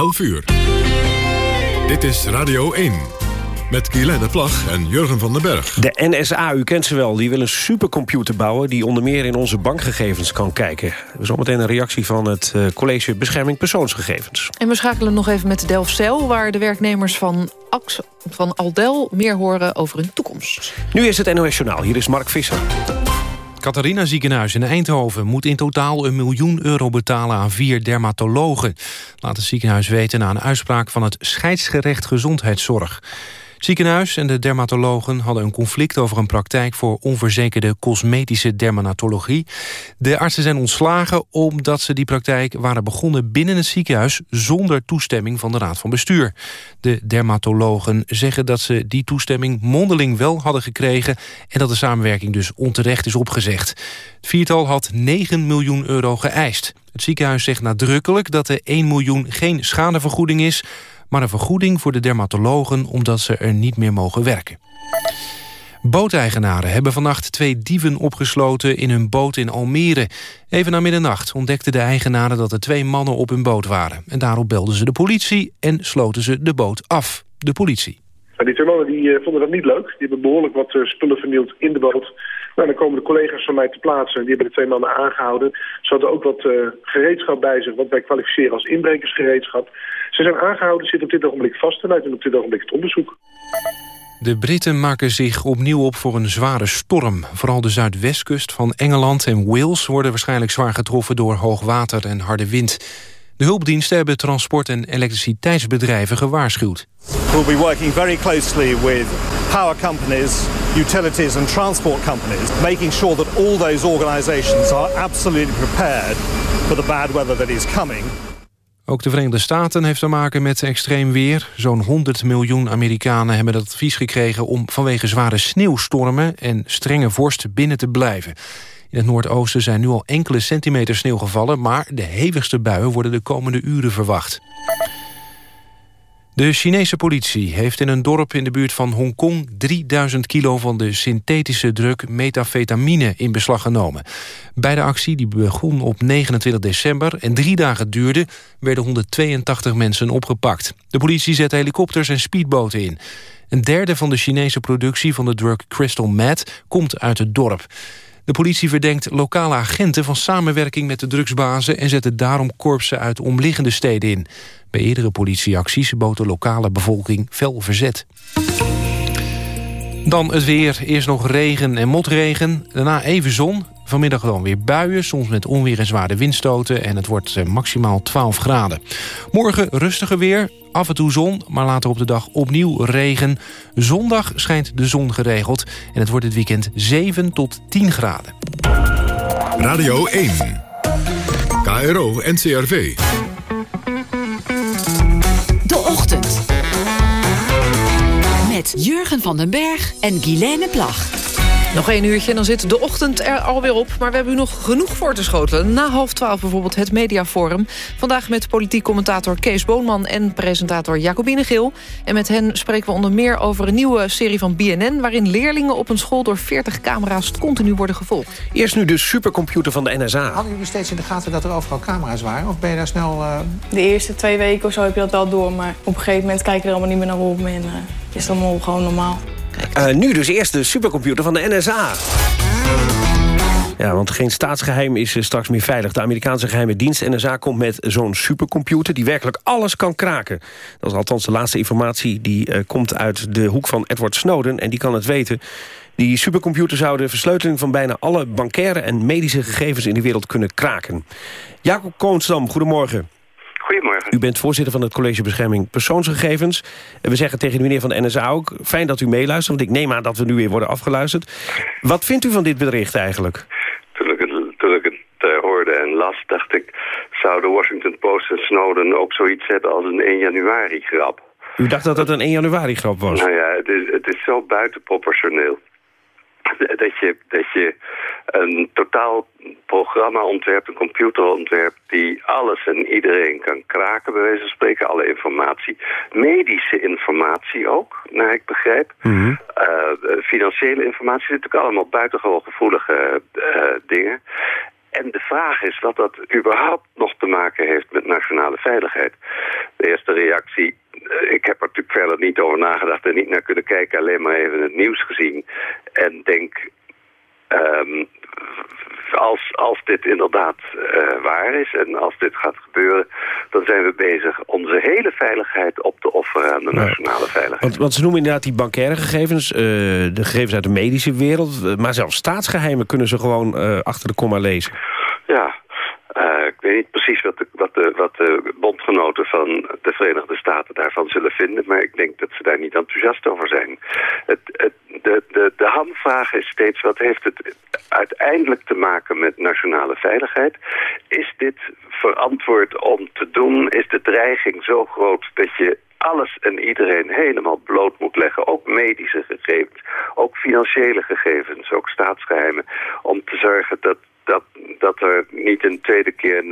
11 uur. Dit is Radio 1. Met Guylaine Plag en Jurgen van den Berg. De NSA, u kent ze wel, die wil een supercomputer bouwen... die onder meer in onze bankgegevens kan kijken. Zometeen een reactie van het uh, College Bescherming Persoonsgegevens. En we schakelen nog even met Delfzijl... waar de werknemers van, Ax, van Aldel meer horen over hun toekomst. Nu is het NOS Journaal, hier is Mark Visser. Catharina ziekenhuis in Eindhoven moet in totaal een miljoen euro betalen aan vier dermatologen. Laat het ziekenhuis weten na een uitspraak van het scheidsgerecht gezondheidszorg ziekenhuis en de dermatologen hadden een conflict over een praktijk voor onverzekerde cosmetische dermatologie. De artsen zijn ontslagen omdat ze die praktijk waren begonnen binnen het ziekenhuis zonder toestemming van de raad van bestuur. De dermatologen zeggen dat ze die toestemming mondeling wel hadden gekregen en dat de samenwerking dus onterecht is opgezegd. Het viertal had 9 miljoen euro geëist. Het ziekenhuis zegt nadrukkelijk dat de 1 miljoen geen schadevergoeding is maar een vergoeding voor de dermatologen omdat ze er niet meer mogen werken. Booteigenaren hebben vannacht twee dieven opgesloten in hun boot in Almere. Even na middernacht ontdekten de eigenaren dat er twee mannen op hun boot waren. En daarop belden ze de politie en sloten ze de boot af. De politie. die twee mannen die, uh, vonden dat niet leuk. Die hebben behoorlijk wat uh, spullen vernield in de boot. Nou, dan komen de collega's van mij te plaatsen. Die hebben de twee mannen aangehouden. Ze hadden ook wat uh, gereedschap bij zich, wat wij kwalificeren als inbrekersgereedschap. Ze zijn aangehouden, zitten op dit ogenblik vast en uit op dit ogenblik het onderzoek. De Britten maken zich opnieuw op voor een zware storm. Vooral de zuidwestkust van Engeland en Wales worden waarschijnlijk zwaar getroffen door hoogwater en harde wind. De hulpdiensten hebben transport- en elektriciteitsbedrijven gewaarschuwd. We'll be working very closely with power companies, utilities and transport companies, making sure that all those organizations are absolutely prepared for the bad weather that is coming. Ook de Verenigde Staten heeft te maken met extreem weer. Zo'n 100 miljoen Amerikanen hebben het advies gekregen... om vanwege zware sneeuwstormen en strenge vorst binnen te blijven. In het Noordoosten zijn nu al enkele centimeter sneeuw gevallen... maar de hevigste buien worden de komende uren verwacht. De Chinese politie heeft in een dorp in de buurt van Hongkong... 3000 kilo van de synthetische druk metafetamine in beslag genomen. Bij de actie, die begon op 29 december en drie dagen duurde... werden 182 mensen opgepakt. De politie zette helikopters en speedboten in. Een derde van de Chinese productie van de drug Crystal Meth komt uit het dorp. De politie verdenkt lokale agenten van samenwerking met de drugsbazen... en zette daarom korpsen uit omliggende steden in. Bij eerdere politieacties bood de lokale bevolking fel verzet. Dan het weer. Eerst nog regen en motregen. Daarna even zon. Vanmiddag dan weer buien, soms met onweer en zware windstoten... en het wordt eh, maximaal 12 graden. Morgen rustiger weer, af en toe zon, maar later op de dag opnieuw regen. Zondag schijnt de zon geregeld en het wordt dit weekend 7 tot 10 graden. Radio 1. KRO NCRV. De Ochtend. Met Jurgen van den Berg en Guilaine Plag. Nog één uurtje en dan zit de ochtend er alweer op. Maar we hebben u nog genoeg voor te schotelen. Na half twaalf bijvoorbeeld het Mediaforum. Vandaag met politiek commentator Kees Boonman en presentator Jacobine Gil. En met hen spreken we onder meer over een nieuwe serie van BNN... waarin leerlingen op een school door 40 camera's continu worden gevolgd. Eerst nu de supercomputer van de NSA. Hadden jullie steeds in de gaten dat er overal camera's waren? Of ben je daar snel... Uh... De eerste twee weken of zo heb je dat wel door. Maar op een gegeven moment kijk je er allemaal niet meer naar op. En uh, is het allemaal gewoon normaal. Uh, nu dus eerst de supercomputer van de NSA. Ja, want geen staatsgeheim is uh, straks meer veilig. De Amerikaanse geheime dienst NSA komt met zo'n supercomputer... die werkelijk alles kan kraken. Dat is althans de laatste informatie die uh, komt uit de hoek van Edward Snowden... en die kan het weten. Die supercomputer zou de versleuteling van bijna alle bankaire en medische gegevens in de wereld kunnen kraken. Jacob Koonsdam, goedemorgen. Goedemorgen. U bent voorzitter van het College Bescherming Persoonsgegevens. En we zeggen tegen de meneer van de NSA ook... fijn dat u meeluistert, want ik neem aan dat we nu weer worden afgeluisterd. Wat vindt u van dit bericht eigenlijk? Toen ik het, toen ik het uh, hoorde en las, dacht ik... zou de Washington Post en Snowden ook zoiets zetten als een 1 januari grap. U dacht dat het een 1 januari grap was? Nou ja, het is, het is zo buitenproportioneel dat je, dat je een totaal programma ontwerpt, een computer ontwerpt... die alles en iedereen kan kraken, bij wijze van spreken. Alle informatie. Medische informatie ook, naar ik begrijp. Mm -hmm. uh, financiële informatie zit natuurlijk allemaal buitengewoon gevoelige uh, dingen. En de vraag is wat dat überhaupt nog te maken heeft met nationale veiligheid. de eerste reactie. Eh, ik heb er natuurlijk verder niet over nagedacht en niet naar kunnen kijken. Alleen maar even het nieuws gezien. En denk, ehm, als, als dit inderdaad uh, waar is en als dit gaat gebeuren... dan zijn we bezig onze hele veiligheid op te offeren aan de nationale veiligheid. Want, want, ze noemen inderdaad die bankaire gegevens, uh, de gegevens uit de medische wereld... maar zelfs staatsgeheimen kunnen ze gewoon uh, achter de komma lezen. Ja, uh, ik weet niet precies wat de, wat, de, wat bondgenoten van de Verenigde Staten daarvan zullen vinden... maar ik denk dat ze daar niet enthousiast over zijn. Het, het, de, de, de hamvraag is steeds, wat heeft het uiteindelijk te maken met nationale veiligheid? Is dit verantwoord om te doen? Is de dreiging zo groot dat je alles en iedereen helemaal bloot moet leggen. Ook medische gegevens, ook financiële gegevens, ook staatsgeheimen. Om te zorgen dat dat, er niet een tweede keer 9-11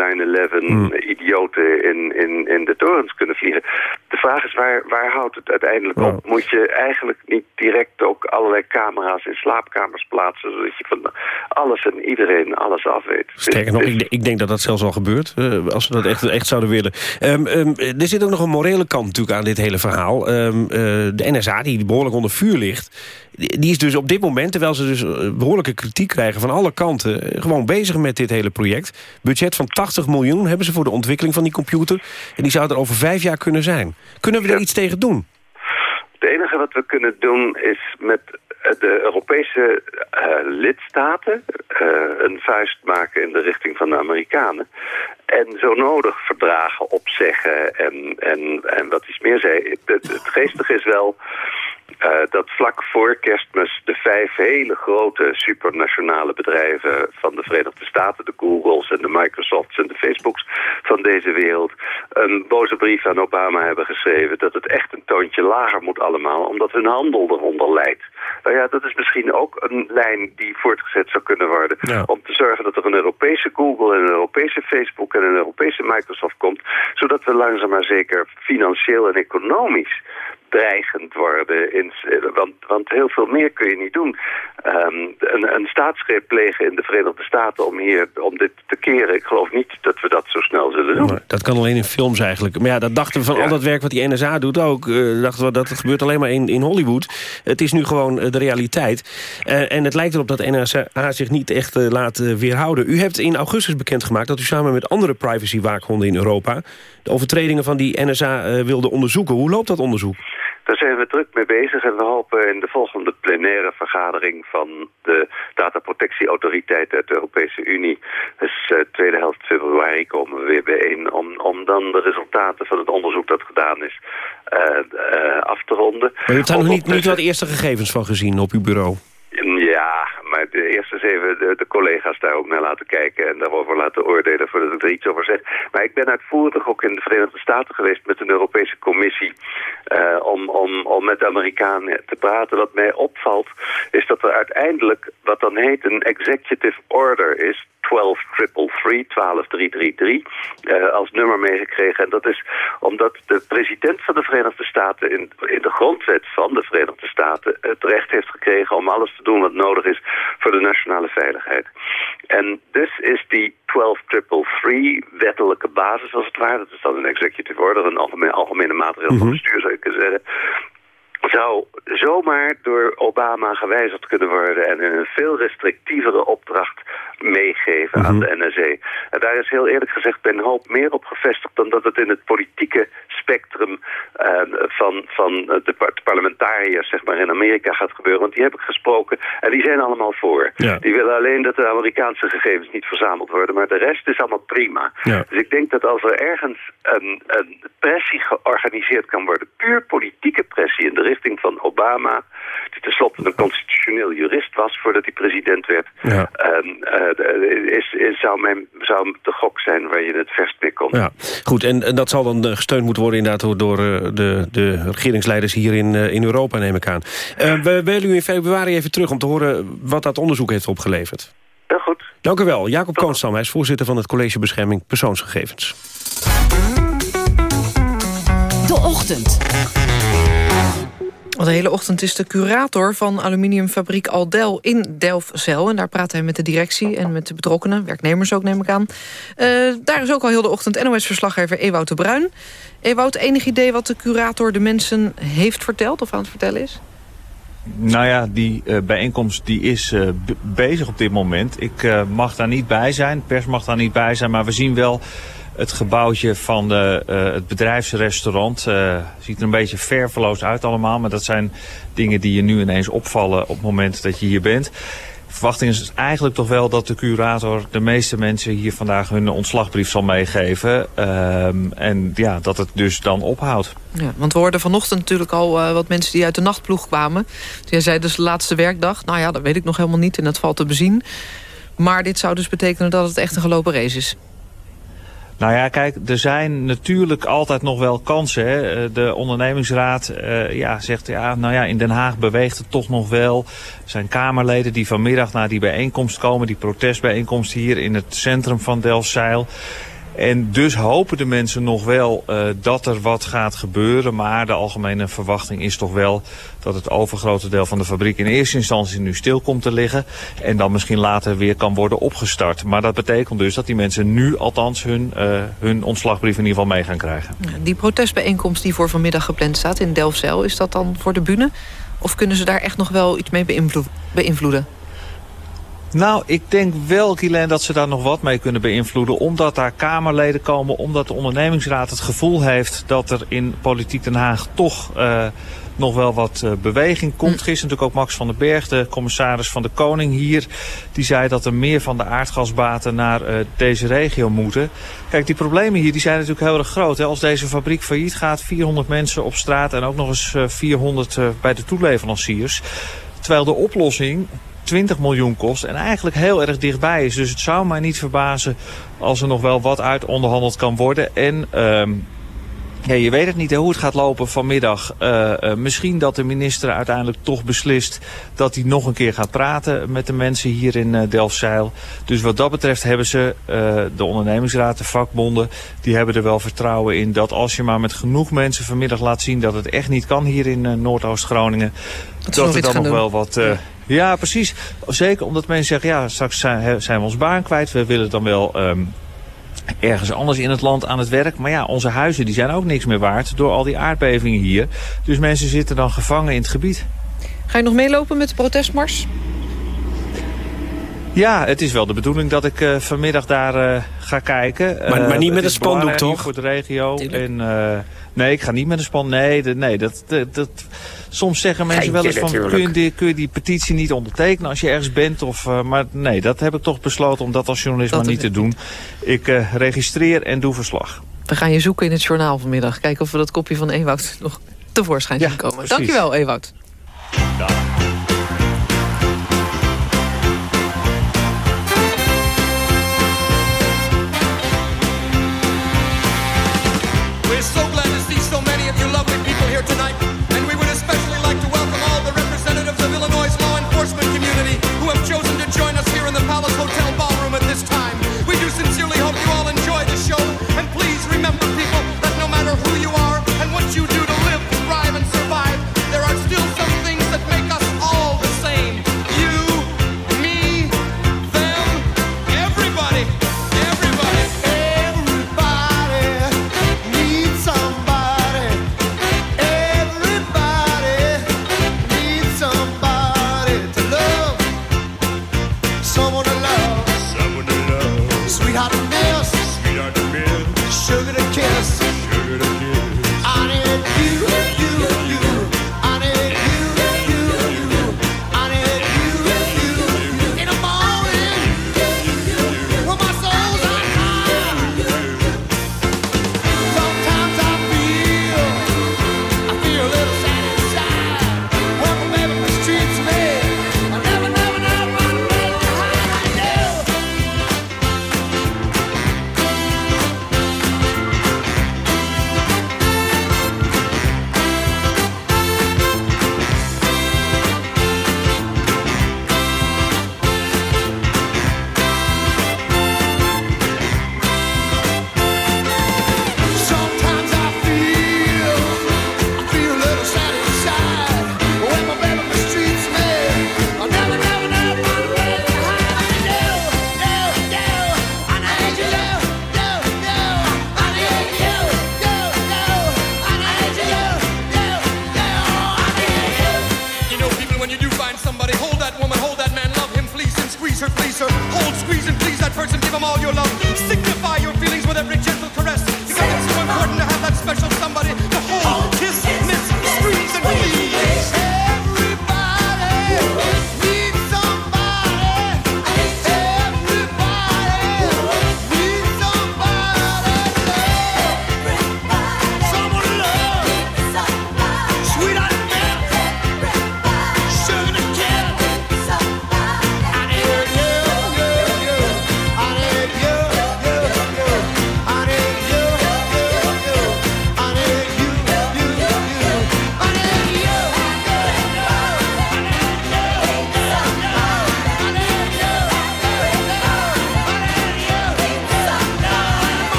hmm. idioten in, in, in de torens kunnen vliegen. De vraag is, waar, waar houdt het uiteindelijk op? Moet je eigenlijk niet direct ook allerlei camera's in slaapkamers plaatsen... zodat je van alles en iedereen alles af weet? Sterker nog, ik, ik, denk dat dat zelfs al gebeurt, uh, als we dat echt, echt zouden willen. Um, um, er zit ook nog een morele kant natuurlijk aan dit hele verhaal. Um, uh, de NSA, die behoorlijk onder vuur ligt die is dus op dit moment, terwijl ze dus eh, behoorlijke kritiek krijgen van alle kanten, eh, gewoon bezig met dit hele project. Budget van 80 miljoen hebben ze voor de ontwikkeling van die computer. En die zou er over vijf jaar kunnen zijn. Kunnen we er iets tegen doen? Het enige wat we kunnen doen is met de Europese uh, lidstaten uh, een vuist maken in de richting van de Amerikanen. En zo nodig verdragen opzeggen en, en, en wat iets meer zei. Het, het geestige is wel uh, dat vlak voor kerstmis de vijf hele grote supernationale bedrijven van de Verenigde Staten, de Googles en de Microsofts en de Facebooks van deze wereld, een boze brief aan Obama hebben geschreven dat het echt een toontje lager moet allemaal, omdat hun handel eronder leidt. Nou ja, dat is misschien ook een lijn die voortgezet zou kunnen worden. Ja. Om te zorgen dat er een Europese Google en een Europese Facebook en een Europese Microsoft komt. Zodat we langzaam maar zeker financieel en economisch dreigend worden. In, want, want heel veel meer kun je niet doen. Um, een, een staatsgreep plegen in de Verenigde Staten om, hier, om dit te keren. Ik geloof niet dat we dat zo snel zullen doen. dat kan alleen in films eigenlijk. Maar ja, dat dachten we van al dat werk wat die NSA doet ook. Uh, dachten we dat het gebeurt alleen maar in, in Hollywood. Het is nu gewoon uh, de realiteit. Uh, en het lijkt erop dat NSA zich niet echt laat weerhouden. U hebt in augustus bekendgemaakt dat u samen met andere privacy-waakhonden in Europa... de overtredingen van die NSA wilde onderzoeken. Hoe loopt dat onderzoek? Daar zijn we druk mee bezig en we hopen in de volgende plenaire vergadering van de dataprotectieautoriteit uit de Europese Unie. Dus uh, tweede helft februari komen we weer bijeen om, om dan de resultaten van het onderzoek dat gedaan is uh, uh, af te ronden. Maar u hebt daar nog niet, niet wat eerste gegevens van gezien op uw bureau? Ja, maar de eerste eens even de, collega's daar ook naar laten kijken en daarover laten oordelen voordat ik er iets over zeg. Maar ik ben uitvoerig ook in de Verenigde Staten geweest met een Europese commissie uh, om, om, om met de Amerikanen te praten. Wat mij opvalt is dat er uiteindelijk wat dan heet een executive order is, 12333, 12333, uh, als nummer meegekregen. En dat is omdat de president van de Verenigde Staten in, in de grondwet van de Verenigde Staten het recht heeft gekregen om alles te doen wat nodig is voor de nationale veiligheid. En dus is die 12333 wettelijke basis als het ware, dat is dan een executive order, een algemene, algemene maatregel van mhm. bestuur zou ik kunnen zeggen, zou zomaar door Obama gewijzigd kunnen worden en een veel restrictievere opdracht meegeven aan mhm. de NSA. En daar is heel eerlijk gezegd een hoop meer op gevestigd dan dat het in het politieke spectrum uh, van, van de, parlementariërs zeg maar, in Amerika gaat gebeuren. Want die heb ik gesproken en die zijn allemaal voor. Die willen alleen dat de Amerikaanse gegevens niet verzameld worden, maar de rest is allemaal prima. Dus ik denk dat als er ergens een, een pressie georganiseerd kan worden, puur politieke pressie in de richting van Obama, die tenslotte een constitutioneel jurist was voordat hij president werd, ja. uh, is, is, zou, mijn, zou de gok zijn waar je het verst mee komt. Ja, goed. En, en dat zal dan eh, gesteund moeten worden inderdaad door uh, de, de regeringsleiders hier in, uh, in Europa, neem ik aan. we willen u in februari even terug om te horen wat dat onderzoek heeft opgeleverd. Heel goed. Dank u wel. Jacob Koonstam, hij is voorzitter van het College Bescherming Persoonsgegevens. De Ochtend. Al de hele ochtend is de curator van aluminiumfabriek Aldel in Delfzijl. En daar praat hij met de directie en met de betrokkenen, werknemers ook neem ik aan. Uh, daar is ook al heel de ochtend NOS-verslaggever Ewout de Bruin. Ewout, enig idee wat de curator de mensen heeft verteld of aan het vertellen is? Nou ja, die uh, bijeenkomst die is uh, bezig op dit moment. Ik mag daar niet bij zijn, pers mag daar niet bij zijn, maar we zien wel het gebouwtje van de, het bedrijfsrestaurant. ziet er een beetje verveloos uit allemaal, maar dat zijn dingen die je nu ineens opvallen op het moment dat je hier bent verwachting is eigenlijk toch wel dat de curator de meeste mensen hier vandaag hun ontslagbrief zal meegeven. Um, en ja, dat het dus dan ophoudt. Ja, want we hoorden vanochtend natuurlijk al uh, wat mensen die uit de nachtploeg kwamen. Jij zei dus de laatste werkdag. Nou ja, dat weet ik nog helemaal niet en dat valt te bezien. Maar dit zou dus betekenen dat het echt een gelopen race is. Nou ja, kijk, er zijn natuurlijk altijd nog wel kansen. Hè. Eh, de ondernemingsraad uh, ja, zegt, ja, nou ja, in Den Haag beweegt het toch nog wel. Er zijn Kamerleden die vanmiddag naar die bijeenkomst komen, die protestbijeenkomst hier in het centrum van Delfzijl. En dus hopen de mensen nog wel uh, dat er wat gaat gebeuren. Maar de algemene verwachting is toch wel dat het overgrote deel van de fabriek in eerste instantie nu stil komt te liggen. En dan misschien later weer kan worden opgestart. Maar dat betekent dus dat die mensen nu althans hun, uh, hun ontslagbrief in ieder geval mee gaan krijgen. Die protestbijeenkomst die voor vanmiddag gepland staat in Delfzijl, is dat dan voor de bühne? Of kunnen ze daar echt nog wel iets mee beïnvloeden? Nou, ik denk wel, Guylaine, dat ze daar nog wat mee kunnen beïnvloeden. Omdat daar Kamerleden komen, omdat de ondernemingsraad het gevoel heeft... dat er in Politiek Den Haag toch uh, nog wel wat uh, beweging komt. Hm. Gisteren natuurlijk ook Max van den Berg, de commissaris van de Koning hier. Die zei dat er meer van de aardgasbaten naar uh, deze regio moeten. Kijk, die problemen hier die zijn natuurlijk heel erg groot. Hè. Als deze fabriek failliet gaat, 400 mensen op straat... en ook nog eens 400 bij de toeleveranciers... Terwijl de oplossing 20 miljoen kost en eigenlijk heel erg dichtbij is. Dus het zou mij niet verbazen als er nog wel wat uit onderhandeld kan worden. En um, ja, je weet het niet hoe het gaat lopen vanmiddag. Uh, uh, misschien dat de minister uiteindelijk toch beslist dat hij nog een keer gaat praten met de mensen hier in uh, Delfzijl. Dus wat dat betreft hebben ze, de ondernemingsraad, de vakbonden, die hebben er wel vertrouwen in dat als je maar met genoeg mensen vanmiddag laat zien dat het echt niet kan hier in Noordoost-Groningen, dat, dat er dan nog doen. wel wat... Ja. Ja, precies. Zeker omdat mensen zeggen, ja, straks zijn, zijn we ons baan kwijt. We willen dan wel um, ergens anders in het land aan het werk. Maar ja, onze huizen die zijn ook niks meer waard door al die aardbevingen hier. Dus mensen zitten dan gevangen in het gebied. Ga je nog meelopen met de protestmars? Ja, het is wel de bedoeling dat ik uh, vanmiddag daar uh, ga kijken. Maar, maar niet uh, met een spandoek, toch? voor de regio. En, nee, ik ga niet met een span. Nee, de, nee dat, dat, dat Soms zeggen mensen wel eens van, kun je, die, kun je, die, petitie niet ondertekenen als je ergens bent? Of, uh, maar nee, dat heb ik toch besloten om dat als journalist dat maar niet te doen. Ik uh, registreer en doe verslag. We gaan je zoeken in het journaal vanmiddag. Kijken of we dat kopje van Ewout nog tevoorschijn zien komen. Precies. Dankjewel, Ewout. Ja. All your love.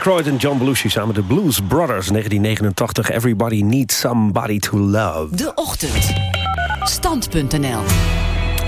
Aykroyd en John Belushi samen de Blues Brothers 1989. Everybody needs somebody to love. De Ochtend. Stand.nl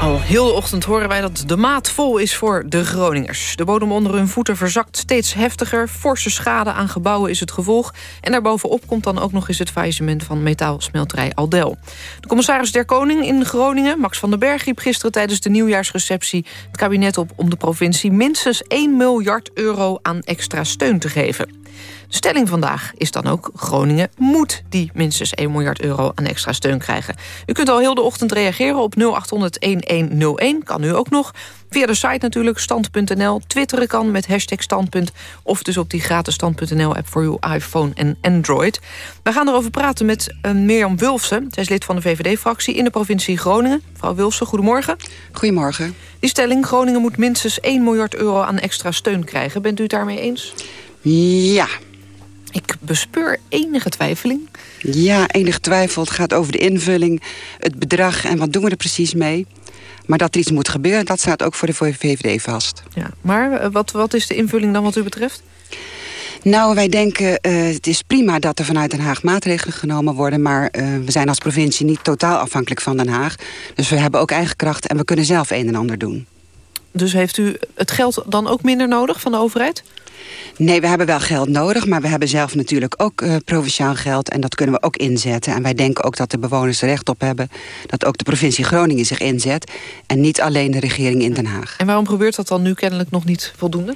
Al heel de ochtend horen wij dat de maat vol is voor de Groningers. De bodem onder hun voeten verzakt steeds heftiger. Forse schade aan gebouwen is het gevolg. En daarbovenop komt dan ook nog eens het faillissement van metaalsmelterij Aldel. De commissaris der Koning in Groningen, Max van den Berg... riep gisteren tijdens de nieuwjaarsreceptie het kabinet op... om de provincie minstens 1 miljard euro aan extra steun te geven. De stelling vandaag is dan ook... Groningen moet die minstens 1 miljard euro aan extra steun krijgen. U kunt al heel de ochtend reageren op 0800-1101. Kan u ook nog. Via de site natuurlijk, stand.nl. Twitteren kan met hashtag standpunt. Of dus op die gratis stand.nl-app voor uw iPhone en Android. We gaan erover praten met uh, Mirjam Wulfsen. Zij is lid van de VVD-fractie in de provincie Groningen. Mevrouw Wulfsen, goedemorgen. Goedemorgen. Die stelling, Groningen moet minstens 1 miljard euro aan extra steun krijgen. Bent u het daarmee eens? Ja. Ik bespeur enige twijfeling. Ja, enige twijfel. Het gaat over de invulling, het bedrag en wat doen we er precies mee. Maar dat er iets moet gebeuren, dat staat ook voor de VVD vast. Ja, maar eh, wat, wat is de invulling dan wat u betreft? Nou, wij denken, uh, het is prima dat er vanuit Den Haag maatregelen genomen worden... maar uh, we zijn als provincie niet totaal afhankelijk van Den Haag. Dus we hebben ook eigen kracht en we kunnen zelf een en ander doen. Dus heeft u het geld dan ook minder nodig van de overheid? Nee, we hebben wel geld nodig, maar we hebben zelf natuurlijk ook uh, provinciaal geld... en dat kunnen we ook inzetten. En wij denken ook dat de bewoners er recht op hebben... dat ook de provincie Groningen zich inzet... en niet alleen de regering in Den Haag. En waarom gebeurt dat dan nu kennelijk nog niet voldoende?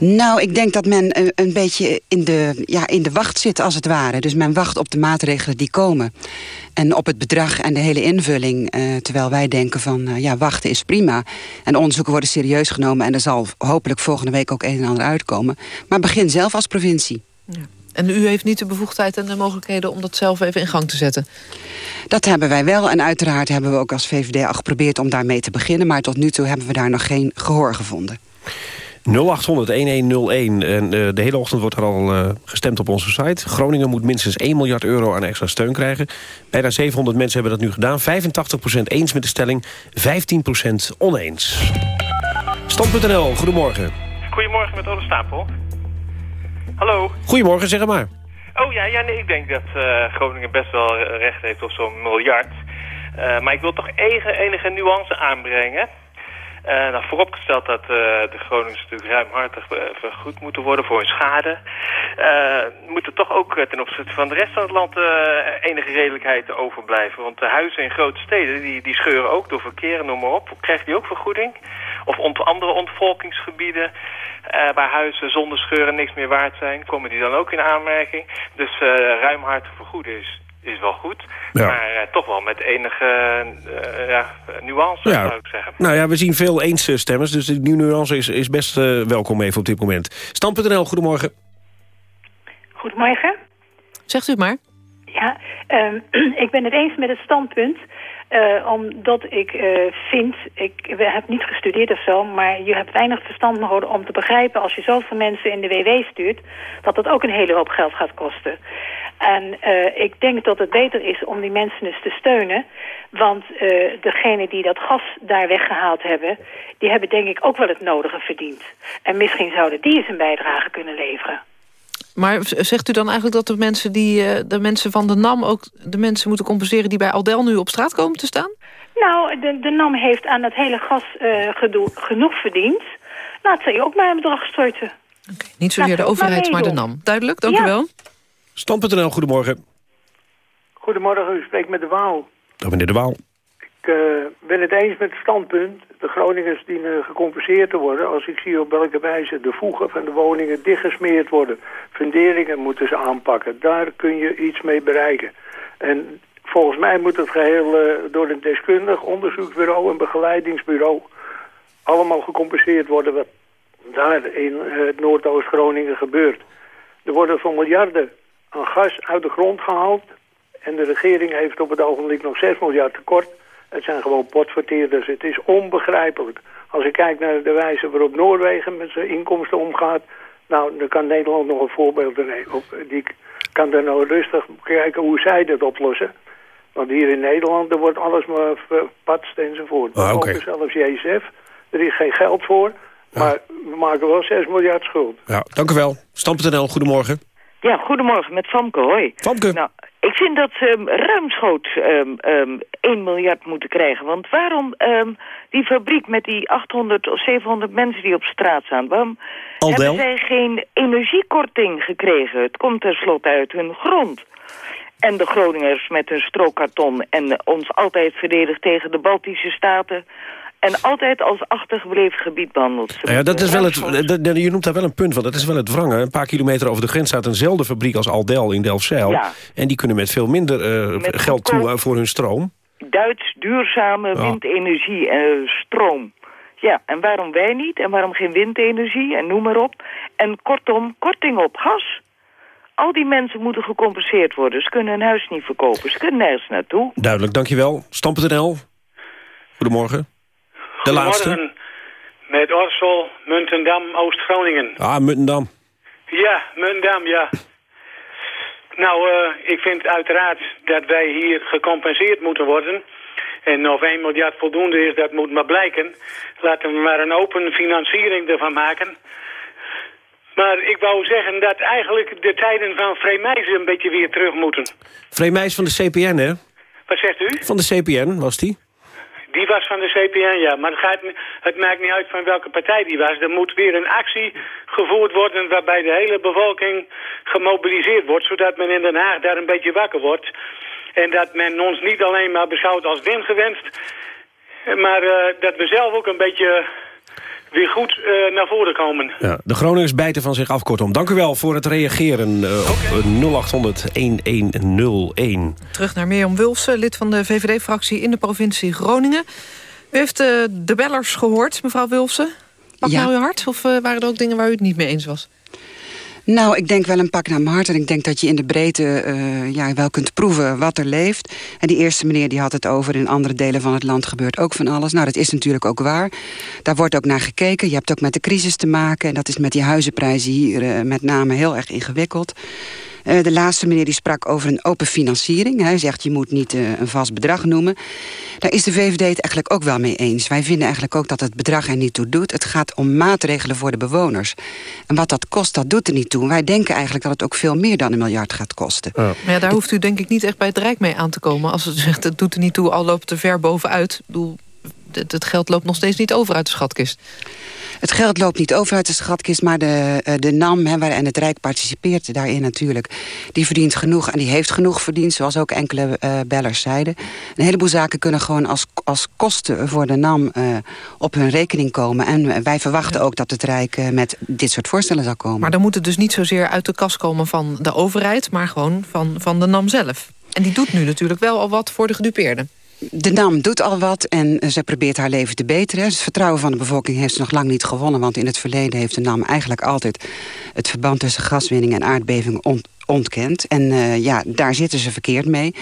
Nou, ik denk dat men een, een beetje in de, ja, in de wacht zit, als het ware. Dus men wacht op de maatregelen die komen. En op het bedrag en de hele invulling. Uh, terwijl wij denken van, uh, ja, wachten is prima. En onderzoeken worden serieus genomen. En er zal hopelijk volgende week ook een en ander uitkomen. Maar begin zelf als provincie. Ja. En u heeft niet de bevoegdheid en de mogelijkheden om dat zelf even in gang te zetten? Dat hebben wij wel. En uiteraard hebben we ook als VVD al geprobeerd om daarmee te beginnen. Maar tot nu toe hebben we daar nog geen gehoor gevonden. 0800-1101. En uh, de hele ochtend wordt er al uh, gestemd op onze site. Groningen moet minstens 1 miljard euro aan extra steun krijgen. Bijna 700 mensen hebben dat nu gedaan. 85% eens met de stelling, 15% oneens. Stand.nl, goedemorgen. Goedemorgen met Ole Stapel. Hallo. Goedemorgen, zeg maar. Oh ja, ja nee, ik denk dat uh, Groningen best wel recht heeft op zo'n miljard. maar ik wil toch enige, enige nuance aanbrengen. Uh, nou, vooropgesteld dat uh, de Groningers natuurlijk ruimhartig uh, vergoed moeten worden voor hun schade. moet er toch ook ten opzichte van de rest van het land enige redelijkheid overblijven. Want de huizen in grote steden die, die scheuren ook door verkeer noem maar op. Krijgt die ook vergoeding? Of ont andere ontvolkingsgebieden waar huizen zonder scheuren niks meer waard zijn, komen die dan ook in aanmerking? Dus ruimhartig vergoeden is is wel goed. Ja. Maar uh, toch wel met enige uh, ja, nuance, ja. zou ik zeggen. Nou ja, we zien veel eens stemmers, dus die nuance is, is best uh, welkom even op dit moment. Stam.nl, goedemorgen. Goedemorgen. Zegt u het maar. Ja, um, ik ben het eens met het standpunt. Uh, omdat ik uh, vind, ik heb niet gestudeerd of zo... maar je hebt weinig verstand nodig om te begrijpen... als je zoveel mensen in de WW stuurt... dat dat ook een hele hoop geld gaat kosten. En uh, ik denk dat het beter is om die mensen eens te steunen. Want uh, degene die dat gas daar weggehaald hebben... die hebben denk ik ook wel het nodige verdiend. En misschien zouden die eens een bijdrage kunnen leveren. Maar zegt u dan eigenlijk dat de mensen, die, eh, de mensen van de NAM... ook de mensen moeten compenseren die bij Aldel nu op straat komen te staan? Nou, de, de NAM heeft aan het hele gasgedoe genoeg verdiend. Laat ze ook maar een bedrag storten. Niet zozeer de overheid, maar de. NAM. Duidelijk, dank Ja. u wel. Stand.nl, goedemorgen. Goedemorgen, u spreekt met de Waal. Dag meneer De Waal. Ik eh, ben het eens met het standpunt. De Groningers dienen gecompenseerd te worden... als ik zie op welke wijze de voegen van de woningen dichtgesmeerd worden. Funderingen moeten ze aanpakken. Daar kun je iets mee bereiken. En volgens mij moet het geheel eh, door een deskundig onderzoeksbureau... en begeleidingsbureau allemaal gecompenseerd worden... wat daar in eh, het Noordoost-Groningen gebeurt. Er worden voor miljarden aan gas uit de grond gehaald... En de regering heeft op het ogenblik nog 6 miljard tekort. Het zijn gewoon potverteerders. Het is onbegrijpelijk. Als ik kijk naar de wijze waarop Noorwegen met zijn inkomsten omgaat... nou, dan kan Nederland nog een voorbeeld nemen. Die kan dan nou rustig kijken hoe zij dat oplossen. Want hier in Nederland, er wordt alles maar verpatst enzovoort. Ah, We oké. kopen zelfs JSF. Er is geen geld voor. Maar we maken wel 6 miljard schuld. Ja, dank u wel. Stand.nl, goedemorgen. Ja, goedemorgen, met Famke, hoi. Famke. Nou, ik vind dat ze um, ruimschoots um, um, 1 miljard moeten krijgen. Want waarom die fabriek met die 800 of 700 mensen die op straat staan... waarom Aldel? hebben zij geen energiekorting gekregen? Het komt tenslotte uit hun grond. En de Groningers met hun strookkarton en ons altijd verdedigd tegen de Baltische Staten... En altijd als achtergebleven gebied behandeld. Ze Nou ja, dat is wel het, je noemt daar wel een punt van. Dat is wel het wrange. Een paar kilometer over de grens staat eenzelfde fabriek als Aldel in Delfzijl. Ja. En die kunnen met veel minder eh, Met geld toe eh, voor hun stroom. Duits duurzame Ja. windenergie en stroom. Ja, en waarom wij niet? En waarom geen windenergie? En noem maar op. En kortom, korting op gas. Al die mensen moeten gecompenseerd worden. Ze kunnen hun huis niet verkopen. Ze kunnen nergens naartoe. Duidelijk, dankjewel. Stam.nl. Goedemorgen. De laatste. Met Orsel, Muntendam, Oost-Groningen. Ah, Muttendam. Ja, Muntendam, ja. Nou, eh, ik vind uiteraard dat wij hier gecompenseerd moeten worden. En of 1 miljard voldoende is, dat moet maar blijken. Laten we maar een open financiering ervan maken. Maar ik wou zeggen dat eigenlijk de tijden van Vreemijzen een beetje weer terug moeten. Vreemijs van de CPN, hè? Wat zegt u? Van de CPN was die. Die was van de CPN, ja. Maar het, gaat, het maakt niet uit van welke partij die was. Er moet weer een actie gevoerd worden waarbij de hele bevolking gemobiliseerd wordt. Zodat men in Den Haag daar een beetje wakker wordt. En dat men ons niet alleen maar beschouwt als wingewenst. Maar eh, dat we zelf ook een beetje weer goed eh, naar voren komen. Ja, de Groningers bijten van zich af, kortom. Dank u wel voor het reageren eh, op 0800-1101. Terug naar Mirjam Wulfsen, lid van de VVD-fractie in de provincie Groningen. U heeft eh, de bellers gehoord, mevrouw Wulfsen. Pak Ja. nou uw hart, of eh, waren er ook dingen waar u het niet mee eens was? Nou, ik denk wel een pak naar mijn hart. En ik denk dat je in de breedte eh, ja, wel kunt proeven wat er leeft. En die eerste meneer die had het over... in andere delen van het land gebeurt ook van alles. Nou, dat is natuurlijk ook waar. Daar wordt ook naar gekeken. Je hebt ook met de crisis te maken. En dat is met die huizenprijzen hier eh, met name heel erg ingewikkeld. Eh, de laatste meneer die sprak over een open financiering. Hij zegt je moet niet eh, een vast bedrag noemen. Daar is de VVD het eigenlijk ook wel mee eens. Wij vinden eigenlijk ook dat het bedrag er niet toe doet. Het gaat om maatregelen voor de bewoners. En wat dat kost, dat doet er niet toe. Wij denken eigenlijk dat het ook veel meer dan een miljard gaat kosten. Maar ja, daar hoeft u denk ik niet echt bij het Rijk mee aan te komen. Als u zegt, het doet er niet toe, al loopt het er ver bovenuit. Ik bedoel, het, het geld loopt nog steeds niet over uit de schatkist. Het geld loopt niet over uit de schatkist, maar de, eh, de NAM, hè, en het Rijk participeert daarin natuurlijk, die verdient genoeg en die heeft genoeg verdiend, zoals ook enkele eh, bellers zeiden. Een heleboel zaken kunnen gewoon als, als kosten voor de NAM eh, op hun rekening komen. En wij verwachten ook dat het Rijk met dit soort voorstellen zal komen. Maar dan moet het dus niet zozeer uit de kas komen van de overheid... maar gewoon van, van de NAM zelf. En die doet nu natuurlijk wel al wat voor de gedupeerden. De NAM doet al wat en ze probeert haar leven te beteren. Het vertrouwen van de bevolking heeft ze nog lang niet gewonnen... want in het verleden heeft de NAM eigenlijk altijd... het verband tussen gaswinning en aardbeving ontkent. En eh, ja, daar zitten ze verkeerd mee.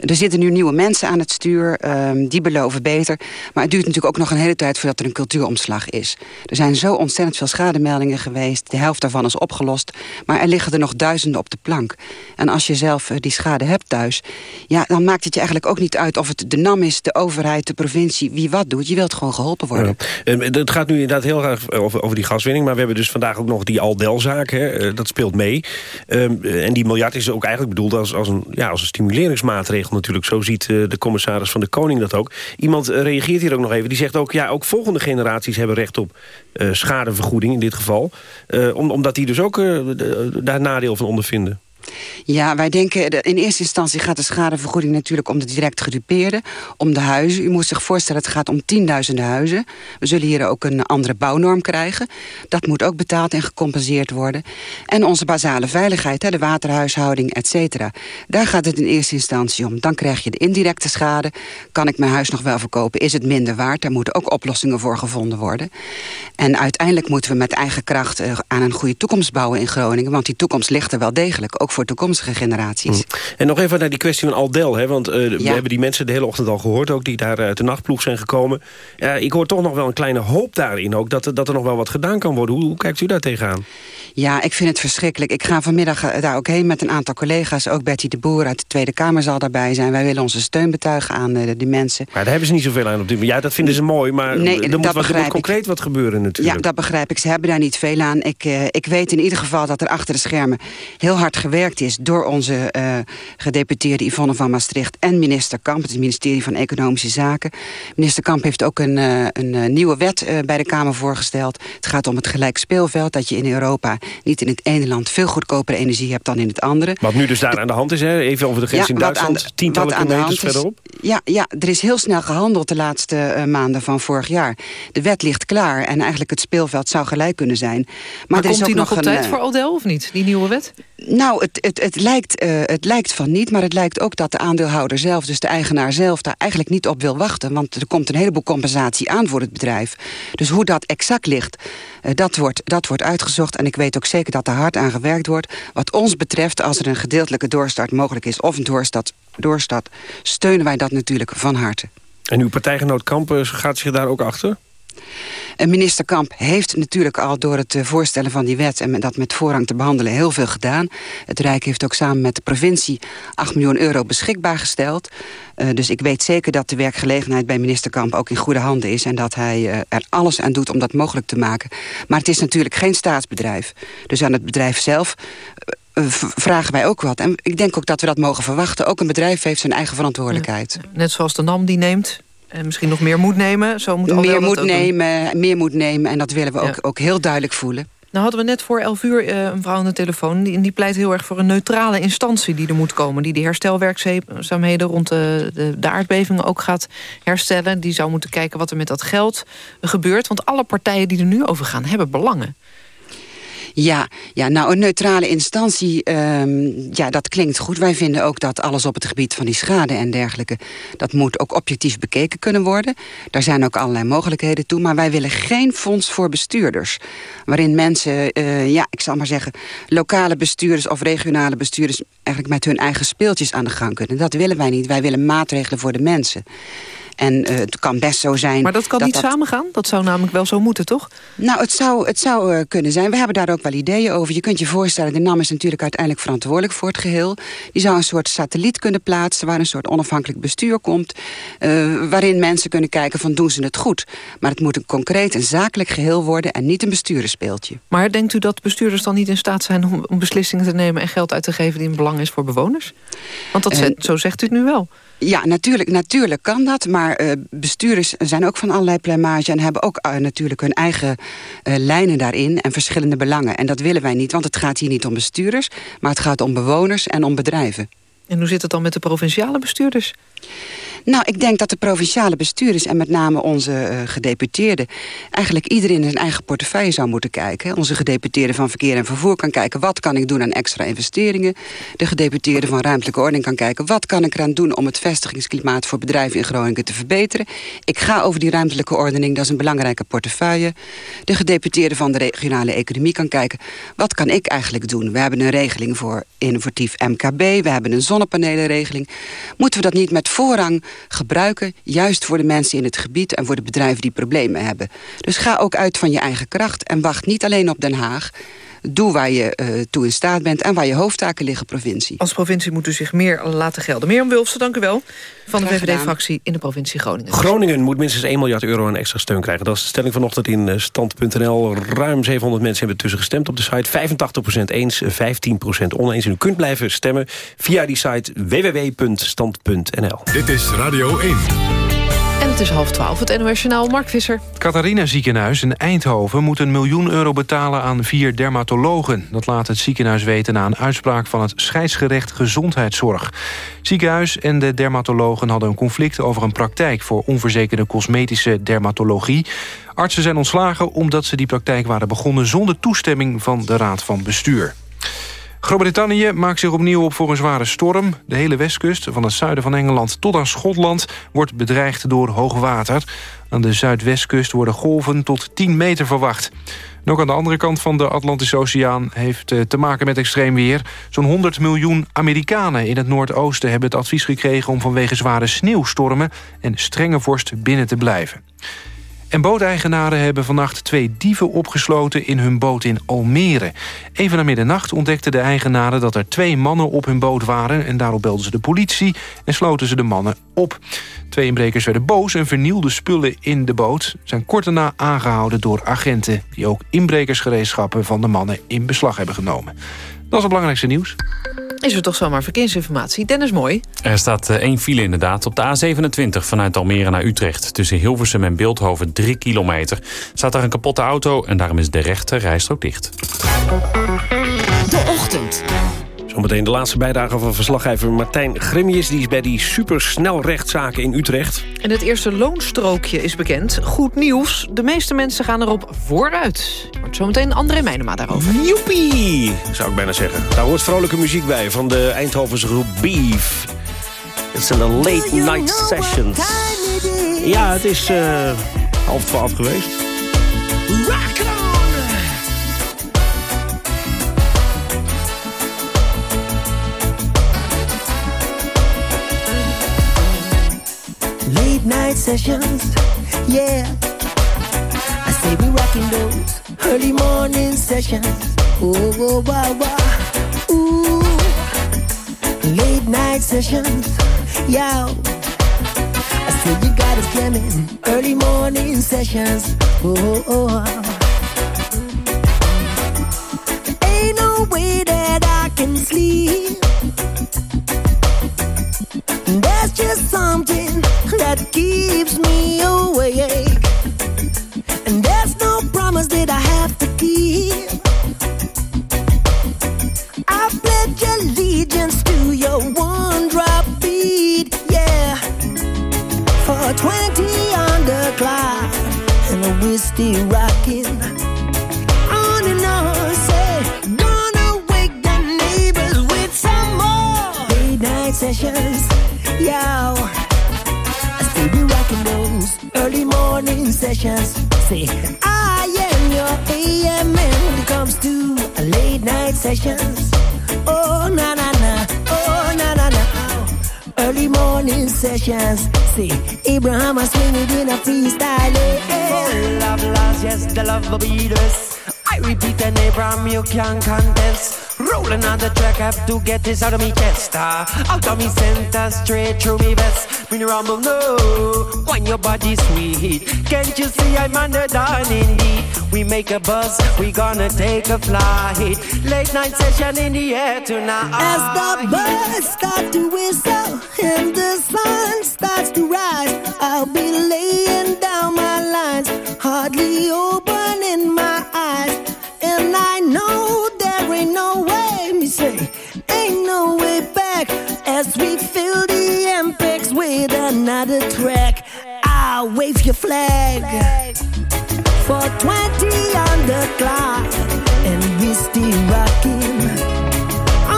Er zitten nu nieuwe mensen aan het stuur, ehm, die beloven beter. Maar het duurt natuurlijk ook nog een hele tijd voordat er een cultuuromslag is. Er zijn zo ontzettend veel schademeldingen geweest. De helft daarvan is opgelost. Maar er liggen er nog duizenden op de plank. En als je zelf eh, die schade hebt thuis... Ja, dan maakt het je eigenlijk ook niet uit of het de NAM is, de overheid, de provincie, wie wat doet. Je wilt gewoon geholpen worden. Ja. Eh, Het gaat nu inderdaad heel erg over, die gaswinning... maar we hebben dus vandaag ook nog die Aldel-zaak. Dat speelt mee. Eh, en die miljard is ook eigenlijk bedoeld als, als, een, ja, als een stimuleringsmaatregel natuurlijk. Zo ziet eh, de commissaris van de Koning dat ook. Iemand eh, reageert hier ook nog even. Die zegt ook, ja, ook volgende generaties hebben recht op eh, schadevergoeding in dit geval. Eh, om, omdat die dus ook eh, daar nadeel van ondervinden. Ja, wij denken, de- in eerste instantie gaat de schadevergoeding natuurlijk om de direct gedupeerden, om de huizen. U moet zich voorstellen, het gaat om tienduizenden huizen. We zullen hier ook een andere bouwnorm krijgen. Dat moet ook betaald en gecompenseerd worden. En onze basale veiligheid, de waterhuishouding, et cetera. Daar gaat het in eerste instantie om. Dan krijg je de indirecte schade. Kan ik mijn huis nog wel verkopen? Is het minder waard? Daar moeten ook oplossingen voor gevonden worden. En uiteindelijk moeten we met eigen kracht eh, aan een goede toekomst bouwen in Groningen. Want die toekomst ligt er wel degelijk, ook voor toekomstige generaties. En nog even naar die kwestie van Aldel. Hè, want eh, we hebben die mensen de hele ochtend al gehoord... ook die daar uit de nachtploeg zijn gekomen. Ja, ik hoor toch nog wel een kleine hoop daarin ook... dat, er- dat er nog wel wat gedaan kan worden. Hoe, hoe kijkt u daar tegenaan? Ja, ik vind het verschrikkelijk. Ik ga vanmiddag eh, daar ook heen met een aantal collega's. Ook Betty de Boer uit de Tweede Kamer zal daarbij zijn. Wij willen onze steun betuigen aan eh, die mensen. Maar daar hebben ze niet zoveel aan op dit moment. Ja, dat vinden ze mooi, maar Nee, er, moet wat, er ik. concreet wat gebeuren natuurlijk. Ja, dat begrijp ik. Ze hebben daar niet veel aan. Ik, ik weet in ieder geval dat er achter de schermen heel hard gewerkt is... door onze eh, gedeputeerde Yvonne van Maastricht en minister Kamp. Het ministerie van Economische Zaken. Minister Kamp heeft ook een, eh, een eh, nieuwe wet eh, bij de Kamer voorgesteld. Het gaat om het gelijk speelveld. Dat je in Europa niet in het ene land veel goedkopere energie hebt dan in het andere. Wat nu dus daar aan de hand is, hè? even over de grens in wat Duitsland... aan de- tientallen wat aan de kilometers hand is. verderop. Ja, ja, er is heel snel gehandeld de laatste eh, maanden van vorig jaar. De wet ligt klaar en eigenlijk het speelveld zou gelijk kunnen zijn. Maar, Maar, er is komt ook die nog op een, tijd voor Aldel of niet, die nieuwe wet? Nou, het, het, het, lijkt, eh, het lijkt van niet, maar het lijkt ook dat de aandeelhouder zelf... dus de eigenaar zelf, daar eigenlijk niet op wil wachten. Want er komt een heleboel compensatie aan voor het bedrijf. Dus hoe dat exact ligt, eh, dat, wordt, dat wordt uitgezocht. En ik weet ook zeker dat er hard aan gewerkt wordt. Wat ons betreft, als er een gedeeltelijke doorstart mogelijk is... of een doorstart, doorstart steunen wij dat natuurlijk van harte. En uw partijgenoot Kamp eh, gaat zich daar ook achter? Minister Kamp heeft natuurlijk al door het eh, voorstellen van die wet... en dat met voorrang te behandelen heel veel gedaan. Het Rijk heeft ook samen met de provincie 8 miljoen euro beschikbaar gesteld. Eh, dus ik weet zeker dat de werkgelegenheid bij minister Kamp ook in goede handen is... en dat hij eh, er alles aan doet om dat mogelijk te maken. Maar het is natuurlijk geen staatsbedrijf. Dus aan het bedrijf zelf vragen wij ook wat. En ik denk ook dat we dat mogen verwachten. Ook een bedrijf heeft zijn eigen verantwoordelijkheid. Net zoals de NAM die neemt en misschien nog meer moet nemen. Zo moet meer moet ook doen. nemen, meer moet nemen. En dat willen we ook, ook heel duidelijk voelen. Nou hadden we net voor 11 uur eh, een vrouw aan de telefoon... Die, die pleit heel erg voor een neutrale instantie die er moet komen... die de herstelwerkzaamheden rond de, de, de aardbevingen ook gaat herstellen. Die zou moeten kijken wat er met dat geld gebeurt. Want alle partijen die er nu over gaan, hebben belangen. Ja, ja, nou een neutrale instantie, ehm, ja, dat klinkt goed. Wij vinden ook dat alles op het gebied van die schade en dergelijke... dat moet ook objectief bekeken kunnen worden. Daar zijn ook allerlei mogelijkheden toe. Maar wij willen geen fonds voor bestuurders. Waarin mensen, eh, ja, ik zal maar zeggen... lokale bestuurders of regionale bestuurders... eigenlijk met hun eigen speeltjes aan de gang kunnen. Dat willen wij niet. Wij willen maatregelen voor de mensen. En eh, het kan best zo zijn... Maar dat kan niet samengaan? Dat zou namelijk wel zo moeten, toch? Nou, het zou, het zou eh, kunnen zijn. We hebben daar ook wel ideeën over. Je kunt je voorstellen, de NAM is natuurlijk uiteindelijk verantwoordelijk voor het geheel. Die zou een soort satelliet kunnen plaatsen... waar een soort onafhankelijk bestuur komt... eh, waarin mensen kunnen kijken van doen ze het goed. Maar het moet een concreet, een zakelijk geheel worden... en niet een bestuurderspeeltje. Maar denkt u dat bestuurders dan niet in staat zijn... om, om beslissingen te nemen en geld uit te geven... die in belang is voor bewoners? Want dat, zet- zo zegt u het nu wel. Ja, natuurlijk, natuurlijk kan dat. Maar eh, bestuurders zijn ook van allerlei pluimage... en hebben ook eh, natuurlijk hun eigen eh, lijnen daarin... en verschillende belangen. En dat willen wij niet, want het gaat hier niet om bestuurders... maar het gaat om bewoners en om bedrijven. En hoe zit het dan met de provinciale bestuurders? Nou, ik denk dat de provinciale bestuurders en met name onze eh, gedeputeerden... eigenlijk iedereen in zijn eigen portefeuille zou moeten kijken. Onze gedeputeerde van Verkeer en Vervoer kan kijken... wat kan ik doen aan extra investeringen. De gedeputeerde van Ruimtelijke Ordening kan kijken... wat kan ik eraan doen om het vestigingsklimaat voor bedrijven in Groningen te verbeteren. Ik ga over die ruimtelijke ordening, dat is een belangrijke portefeuille. De gedeputeerde van de regionale economie kan kijken... wat kan ik eigenlijk doen? We hebben een regeling voor innovatief MKB. We hebben een zonnepanelenregeling. Moeten we dat niet met voorrang gebruiken... juist voor de mensen in het gebied en voor de bedrijven die problemen hebben? Dus ga ook uit van je eigen kracht en wacht niet alleen op Den Haag... Doe waar je eh, toe in staat bent en waar je hoofdtaken liggen, provincie. Als provincie moet u zich meer laten gelden. Mirjam Wulfsen, dank u wel. Van de Graag. VVD-fractie in de provincie Groningen. Groningen moet minstens 1 miljard euro aan extra steun krijgen. Dat is de stelling vanochtend in eh, stand.nl. Ruim 700 mensen hebben tussen gestemd op de site. 85% eens, 15% oneens. En u kunt blijven stemmen via die site www.stand.nl. Dit is Radio 1. Het is half twaalf, het NOS Journaal, Mark Visser. Catharina ziekenhuis in Eindhoven moet een miljoen euro betalen aan vier dermatologen. Dat laat het ziekenhuis weten na een uitspraak van het scheidsgerecht gezondheidszorg. Het ziekenhuis en de dermatologen hadden een conflict over een praktijk voor onverzekerde cosmetische dermatologie. Artsen zijn ontslagen omdat ze die praktijk waren begonnen zonder toestemming van de raad van bestuur. Groot-Brittannië maakt zich opnieuw op voor een zware storm. De hele westkust, van het zuiden van Engeland tot aan Schotland... wordt bedreigd door hoogwater. Aan de zuidwestkust worden golven tot 10 meter verwacht. En ook aan de andere kant van de Atlantische Oceaan... heeft eh, te maken met extreem weer. Zo'n 100 miljoen Amerikanen in het Noordoosten... hebben het advies gekregen om vanwege zware sneeuwstormen... en strenge vorst binnen te blijven. En booteigenaren hebben vannacht twee dieven opgesloten in hun boot in Almere. Even na middernacht ontdekten de eigenaren dat er twee mannen op hun boot waren... en daarop belden ze de politie en sloten ze de mannen op. Twee inbrekers werden boos en vernielden spullen in de boot. Zijn kort daarna aangehouden door agenten... die ook inbrekersgereedschappen van de mannen in beslag hebben genomen. Dat is het belangrijkste nieuws. Is er toch zomaar verkeersinformatie? Dennis Mooi. Er staat eh, één file inderdaad. Op de A27 vanuit Almere naar Utrecht. Tussen Hilversum en Beeldhoven 3 kilometer. Staat daar een kapotte auto en daarom is de rechte rijstrook dicht. De ochtend. Zometeen de laatste bijdrage van verslaggever Martijn Grimius. Die is bij die supersnelrechtszaken in Utrecht. En het eerste loonstrookje is bekend. Goed nieuws, de meeste mensen gaan erop vooruit. Wordt zometeen André Meijnema daarover. Joepie, zou ik bijna zeggen. Daar hoort vrolijke muziek bij van de Eindhovense groep Beef. Het zijn de late night sessions. Ja, het is eh, half twaalf geweest. Night sessions, yeah. I say we rocking those early morning sessions. Oh, oh, wow, wow. Ooh, late night sessions, yeah. I say you got us jamming early morning sessions. Oh, oh, oh. Keeps me awake. And there's no promise that I have to keep. I pledge allegiance to your one drop beat, yeah. For 20 on the clock, and we're still rocking. Sessions. Say, I am your AM when it comes to late night sessions. Oh, na na na, oh, na na na. Early morning sessions. See, Abraham was swinging in a freestyle. Of loves, yes, the love be the. I repeat, and Abraham, you can't contest. On track, have to get this out of me chest. Uh, out of me center, straight through me vest. You rumble, no, when your body sweet. Can't you see I'm under dawn indeed? We make a buzz, we gonna take a flight. Late night session in the air tonight. As the birds start to whistle and the sun starts to rise, I'll be laying down my lines, hardly opening wave your flag, for 20 on the clock, and we still rocking.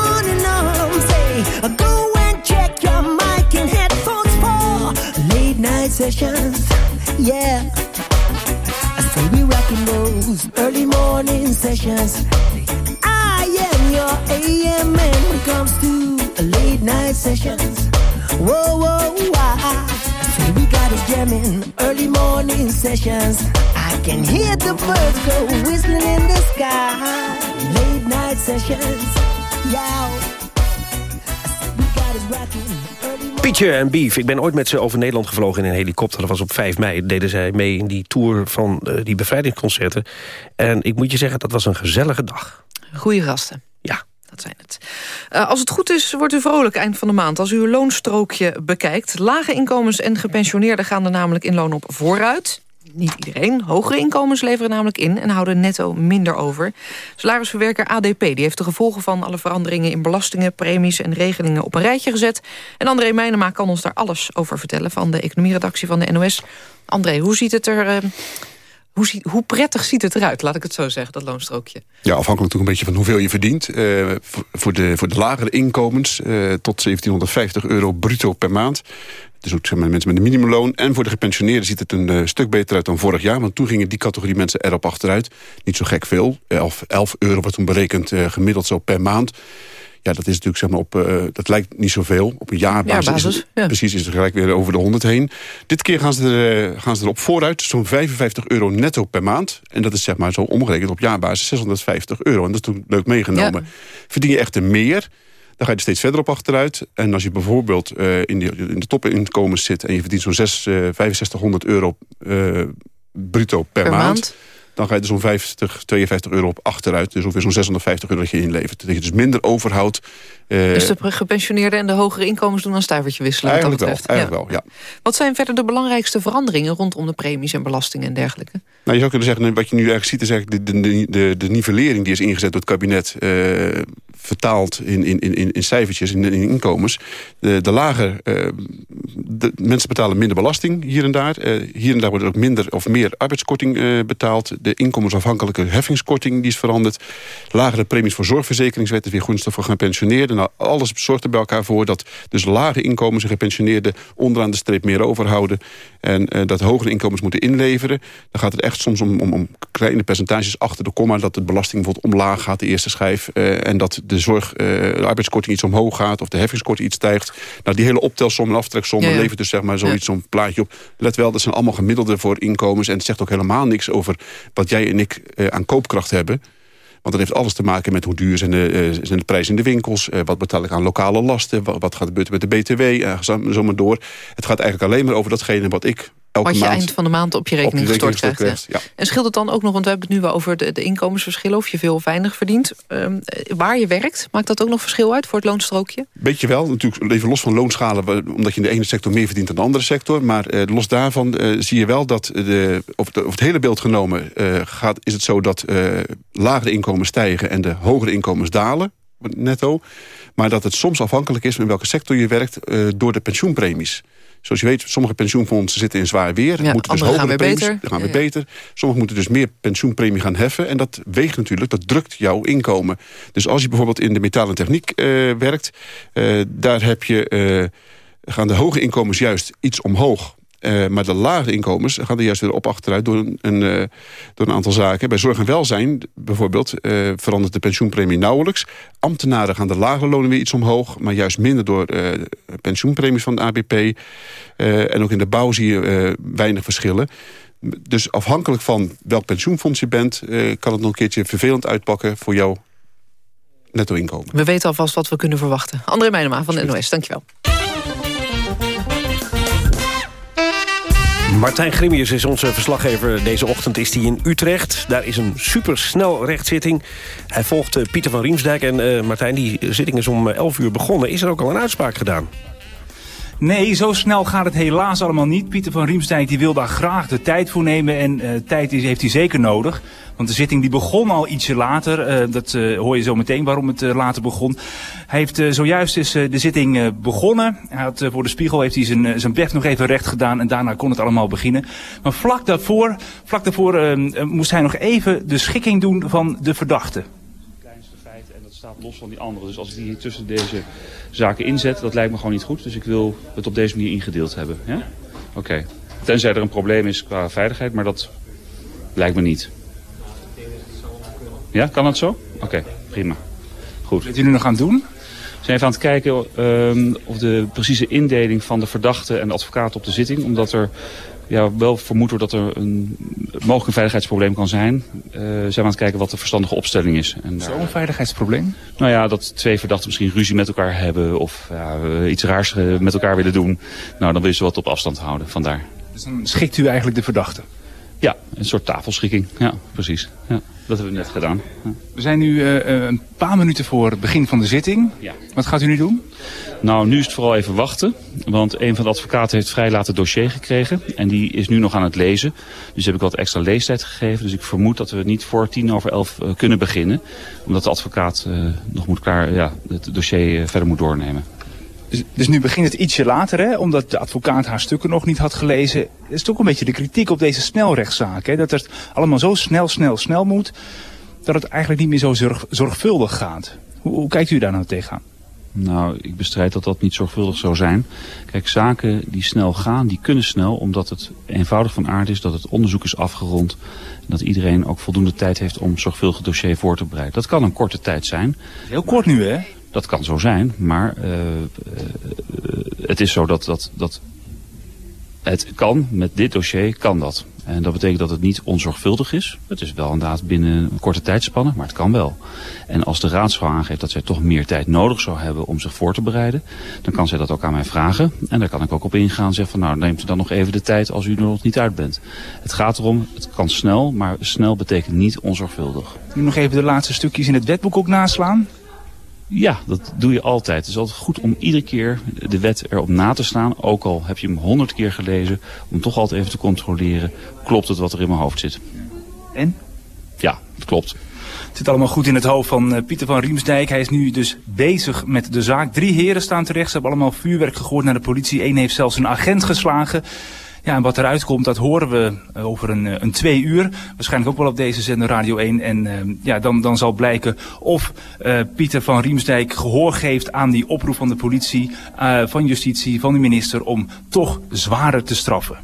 On and on, say, go and check your mic and headphones for late night sessions. Yeah, I say we rocking those early morning sessions. I am your AM when it comes to late night sessions. Whoa, whoa, whoa. Jamming early morning sessions. I can hear the birds go whistling in the sky. Late night sessions, yeah. Pietje en Beef. Ik ben ooit met ze over Nederland gevlogen in een helikopter. Dat was op 5 mei. Deden zij mee in die tour van eh, die bevrijdingsconcerten. En ik moet je zeggen, dat was een gezellige dag. Goeie gasten. Zijn het. Eh, als het goed is, wordt u vrolijk eind van de maand... als u uw loonstrookje bekijkt. Lage inkomens en gepensioneerden gaan er namelijk in loon op vooruit. Niet iedereen. Hogere inkomens leveren namelijk in... en houden netto minder over. Salarisverwerker ADP die heeft de gevolgen van alle veranderingen... in belastingen, premies en regelingen op een rijtje gezet. En André Meijnema kan ons daar alles over vertellen... van de economieredactie van de NOS. André, hoe ziet het er... eh, hoe, hoe prettig ziet het eruit, laat ik het zo zeggen, dat loonstrookje? Ja, afhankelijk toch een beetje van hoeveel je verdient. Eh, voor- de, voor de lagere inkomens eh, tot 1750 euro bruto per maand. Dus ook zeg maar, mensen met een minimumloon. En voor de gepensioneerden ziet het een eh, stuk beter uit dan vorig jaar. Want toen gingen die categorie mensen erop achteruit. Niet zo gek veel. 11, 11 euro wordt toen berekend gemiddeld zo per maand. Ja, dat is natuurlijk zeg maar op, eh, dat lijkt niet zoveel. Op een jaarbasis, Jaarbasis, is het, ja. precies is het gelijk weer over de 100 heen. Dit keer gaan ze, er, eh, gaan ze erop vooruit, zo'n 55 euro netto per maand. En dat is zeg maar zo omgerekend op jaarbasis 650 euro. En dat is toen leuk meegenomen. Verdien je echter meer, dan ga je er steeds verder op achteruit. En als je bijvoorbeeld eh, in, de, in de topinkomens zit... en je verdient zo'n 6, eh, 6500 euro bruto per, Per maand... maand. Dan ga je er zo'n 50, 52 euro op achteruit. Dus ongeveer zo'n 650 euro dat je inlevert. Dat je dus minder overhoudt. eh, dus de gepensioneerden en de hogere inkomens doen een stuivertje wisselen. dat eigenlijk wel, eigenlijk wel, ja. Wat zijn verder de belangrijkste veranderingen... rondom de premies en belastingen en dergelijke? Nou, je zou kunnen zeggen, wat je nu eigenlijk ziet... is eigenlijk de, de, de, de nivellering die is ingezet door het kabinet... eh, vertaald in, in, in, in cijfertjes, in, in inkomens. De, de lager... eh, de, mensen betalen minder belasting hier en daar. Eh, hier en daar wordt ook minder of meer arbeidskorting eh, betaald. De inkomensafhankelijke heffingskorting die is veranderd. Lagere premies voor zorgverzekeringswet is weer gunstig voor gepensioneerden. Nou, alles zorgt er bij elkaar voor dat dus lage inkomens en gepensioneerden... onderaan de streep meer overhouden. En dat hogere inkomens moeten inleveren. Dan gaat het echt soms om, om, om kleine percentages achter de komma... dat de belasting bijvoorbeeld omlaag gaat, de eerste schijf... en dat de, zorg, eh, de arbeidskorting iets omhoog gaat... of de heffingskorting iets stijgt. Nou, die hele optelsom en aftreksom Ja, ja. levert dus zeg maar zoiets zo'n plaatje op. Let wel, dat zijn allemaal gemiddelden voor inkomens... en het zegt ook helemaal niks over wat jij en ik eh, aan koopkracht hebben... Want dat heeft alles te maken met hoe duur zijn de, eh, zijn de prijzen in de winkels. wat betaal ik aan lokale lasten? Wat, wat gaat er gebeuren met de BTW? zo, zo maar door. Het gaat eigenlijk alleen maar over datgene wat ik elke Wat je maand... eind van de maand op je rekening op je gestort krijgt. ja. En scheelt het dan ook nog, want we hebben het nu wel over de, de inkomensverschillen... of je veel of weinig verdient. Ehm, eh, waar je werkt, maakt dat ook nog verschil uit voor het loonstrookje? Beetje wel, natuurlijk even los van loonschalen... omdat je in de ene sector meer verdient dan de andere sector. Maar eh, los daarvan eh, zie je wel dat de, over, het, over het hele beeld genomen... eh, gaat, is het zo dat lagere inkomens stijgen en de hogere inkomens dalen, netto. Maar dat het soms afhankelijk is van welke sector je werkt... door de pensioenpremies. Zoals je weet, sommige pensioenfondsen zitten in zwaar weer. Ja, moeten dus andere gaan hogere weer premies, beter. gaan weer Ja, beter. Sommigen moeten dus meer pensioenpremie gaan heffen. En dat weegt natuurlijk, dat drukt jouw inkomen. Dus als je bijvoorbeeld in de metaal en techniek eh, werkt... eh, daar heb je, eh, gaan de hoge inkomens juist iets omhoog... Eh, maar de lage inkomens gaan er juist weer op achteruit door een, een, eh, door een aantal zaken. Bij zorg en welzijn bijvoorbeeld eh, verandert de pensioenpremie nauwelijks. Ambtenaren gaan de lage lonen weer iets omhoog, maar juist minder door pensioenpremies van de ABP. En ook in de bouw zie je weinig verschillen. Dus afhankelijk van welk pensioenfonds je bent, kan het nog een keertje vervelend uitpakken voor jouw netto-inkomen. We weten alvast wat we kunnen verwachten. André Meijnema van de NOS, dankjewel. Martijn Grimius is onze verslaggever. Deze ochtend is hij in Utrecht. Daar is een supersnel rechtszitting. Hij volgt eh, Pieter van Riemsdijk. En eh, Martijn, die zitting is om eh, 11 uur begonnen. Is er ook al een uitspraak gedaan? Nee, zo snel gaat het helaas allemaal niet. Pieter van Riemsdijk die wil daar graag de tijd voor nemen. En eh, tijd heeft hij zeker nodig. Want de zitting die begon al ietsje later. Eh, dat eh, hoor je zo meteen waarom het later begon. Hij heeft zojuist is, de zitting begonnen. Hij had, voor de spiegel heeft hij zijn, zijn nog even recht gedaan. En daarna kon het allemaal beginnen. Maar vlak daarvoor, vlak daarvoor eh, eh, moest hij nog even de schikking doen van de verdachte. kleinste feit en dat staat los van die andere. Dus als ik die hier tussen deze zaken inzet, dat lijkt me gewoon niet goed. Dus ik wil het op deze manier ingedeeld hebben. Ja? Oké. Tenzij er een probleem is qua veiligheid, maar dat lijkt me niet. Ja, kan dat zo? Oké, prima. Goed. Wat jullie nog aan het doen? We zijn even aan het kijken ehm, of de precieze indeling van de verdachte en de advocaat op de zitting. Omdat er ja, wel vermoed wordt dat er een mogelijk een veiligheidsprobleem kan zijn. eh, zijn we aan het kijken wat de verstandige opstelling is. En daar- Zo'n veiligheidsprobleem? nou ja, dat twee verdachten misschien ruzie met elkaar hebben of ja, eh, iets raars eh, met elkaar willen doen. Nou, dan wil je ze wat op afstand houden, vandaar. Dus dan schikt u eigenlijk de verdachte? Ja, een soort tafelschikking. Ja, precies. Ja, dat hebben we net gedaan. We zijn nu eh, eh, een paar minuten voor het begin van de zitting. Ja. Wat gaat u nu doen? Nou, nu is het vooral even wachten. Want een van de advocaten heeft vrij laat het dossier gekregen. En die is nu nog aan het lezen. Dus heb ik wat extra leestijd gegeven. Dus ik vermoed dat we niet voor tien over elf eh, kunnen beginnen. Omdat de advocaat nog moet klaar, ja, het dossier verder moet doornemen. Dus, dus nu begint het ietsje later, hè, omdat de advocaat haar stukken nog niet had gelezen. Het is toch een beetje de kritiek op deze snelrechtszaak. Hè, dat het allemaal zo snel, snel, snel moet, dat het eigenlijk niet meer zo zorg- zorgvuldig gaat. Hoe, hoe kijkt u daar nou tegenaan? Nou, ik bestrijd dat dat niet zorgvuldig zou zijn. Kijk, zaken die snel gaan, die kunnen snel, omdat het eenvoudig van aard is dat het onderzoek is afgerond. En dat iedereen ook voldoende tijd heeft om zorgvuldig het dossier voor te bereiden. Dat kan een korte tijd zijn. Heel kort nu, hè? Dat kan zo zijn, maar eh, eh, het is zo dat, dat, dat het kan, met dit dossier kan dat. En dat betekent dat het niet onzorgvuldig is. Het is wel inderdaad binnen een korte tijdspanne, maar het kan wel. En als de raadsvrouw aangeeft dat zij toch meer tijd nodig zou hebben om zich voor te bereiden, dan kan zij dat ook aan mij vragen. En daar kan ik ook op ingaan. Zeg van nou, neemt u dan nog even de tijd als u er nog niet uit bent. Het gaat erom, het kan snel, maar snel betekent niet onzorgvuldig. Nu nog even de laatste stukjes in het wetboek ook naslaan. Ja, dat doe je altijd. Het is altijd goed om iedere keer de wet erop na te staan. Ook al heb je hem honderd keer gelezen. Om toch altijd even te controleren. Klopt het wat er in mijn hoofd zit? En? Ja, het klopt. Het zit allemaal goed in het hoofd van eh, Pieter van Riemsdijk. Hij is nu dus bezig met de zaak. Drie heren staan terecht. Ze hebben allemaal vuurwerk gegooid naar de politie. Eén heeft zelfs een agent geslagen. Ja, en wat eruit komt, dat horen we eh, over een, eh, een twee uur. Waarschijnlijk ook wel op deze zender Radio 1. En eh, ja, dan, dan zal blijken of eh, Pieter van Riemsdijk gehoor geeft aan die oproep van de politie, van justitie, van de minister om toch zwaarder te straffen.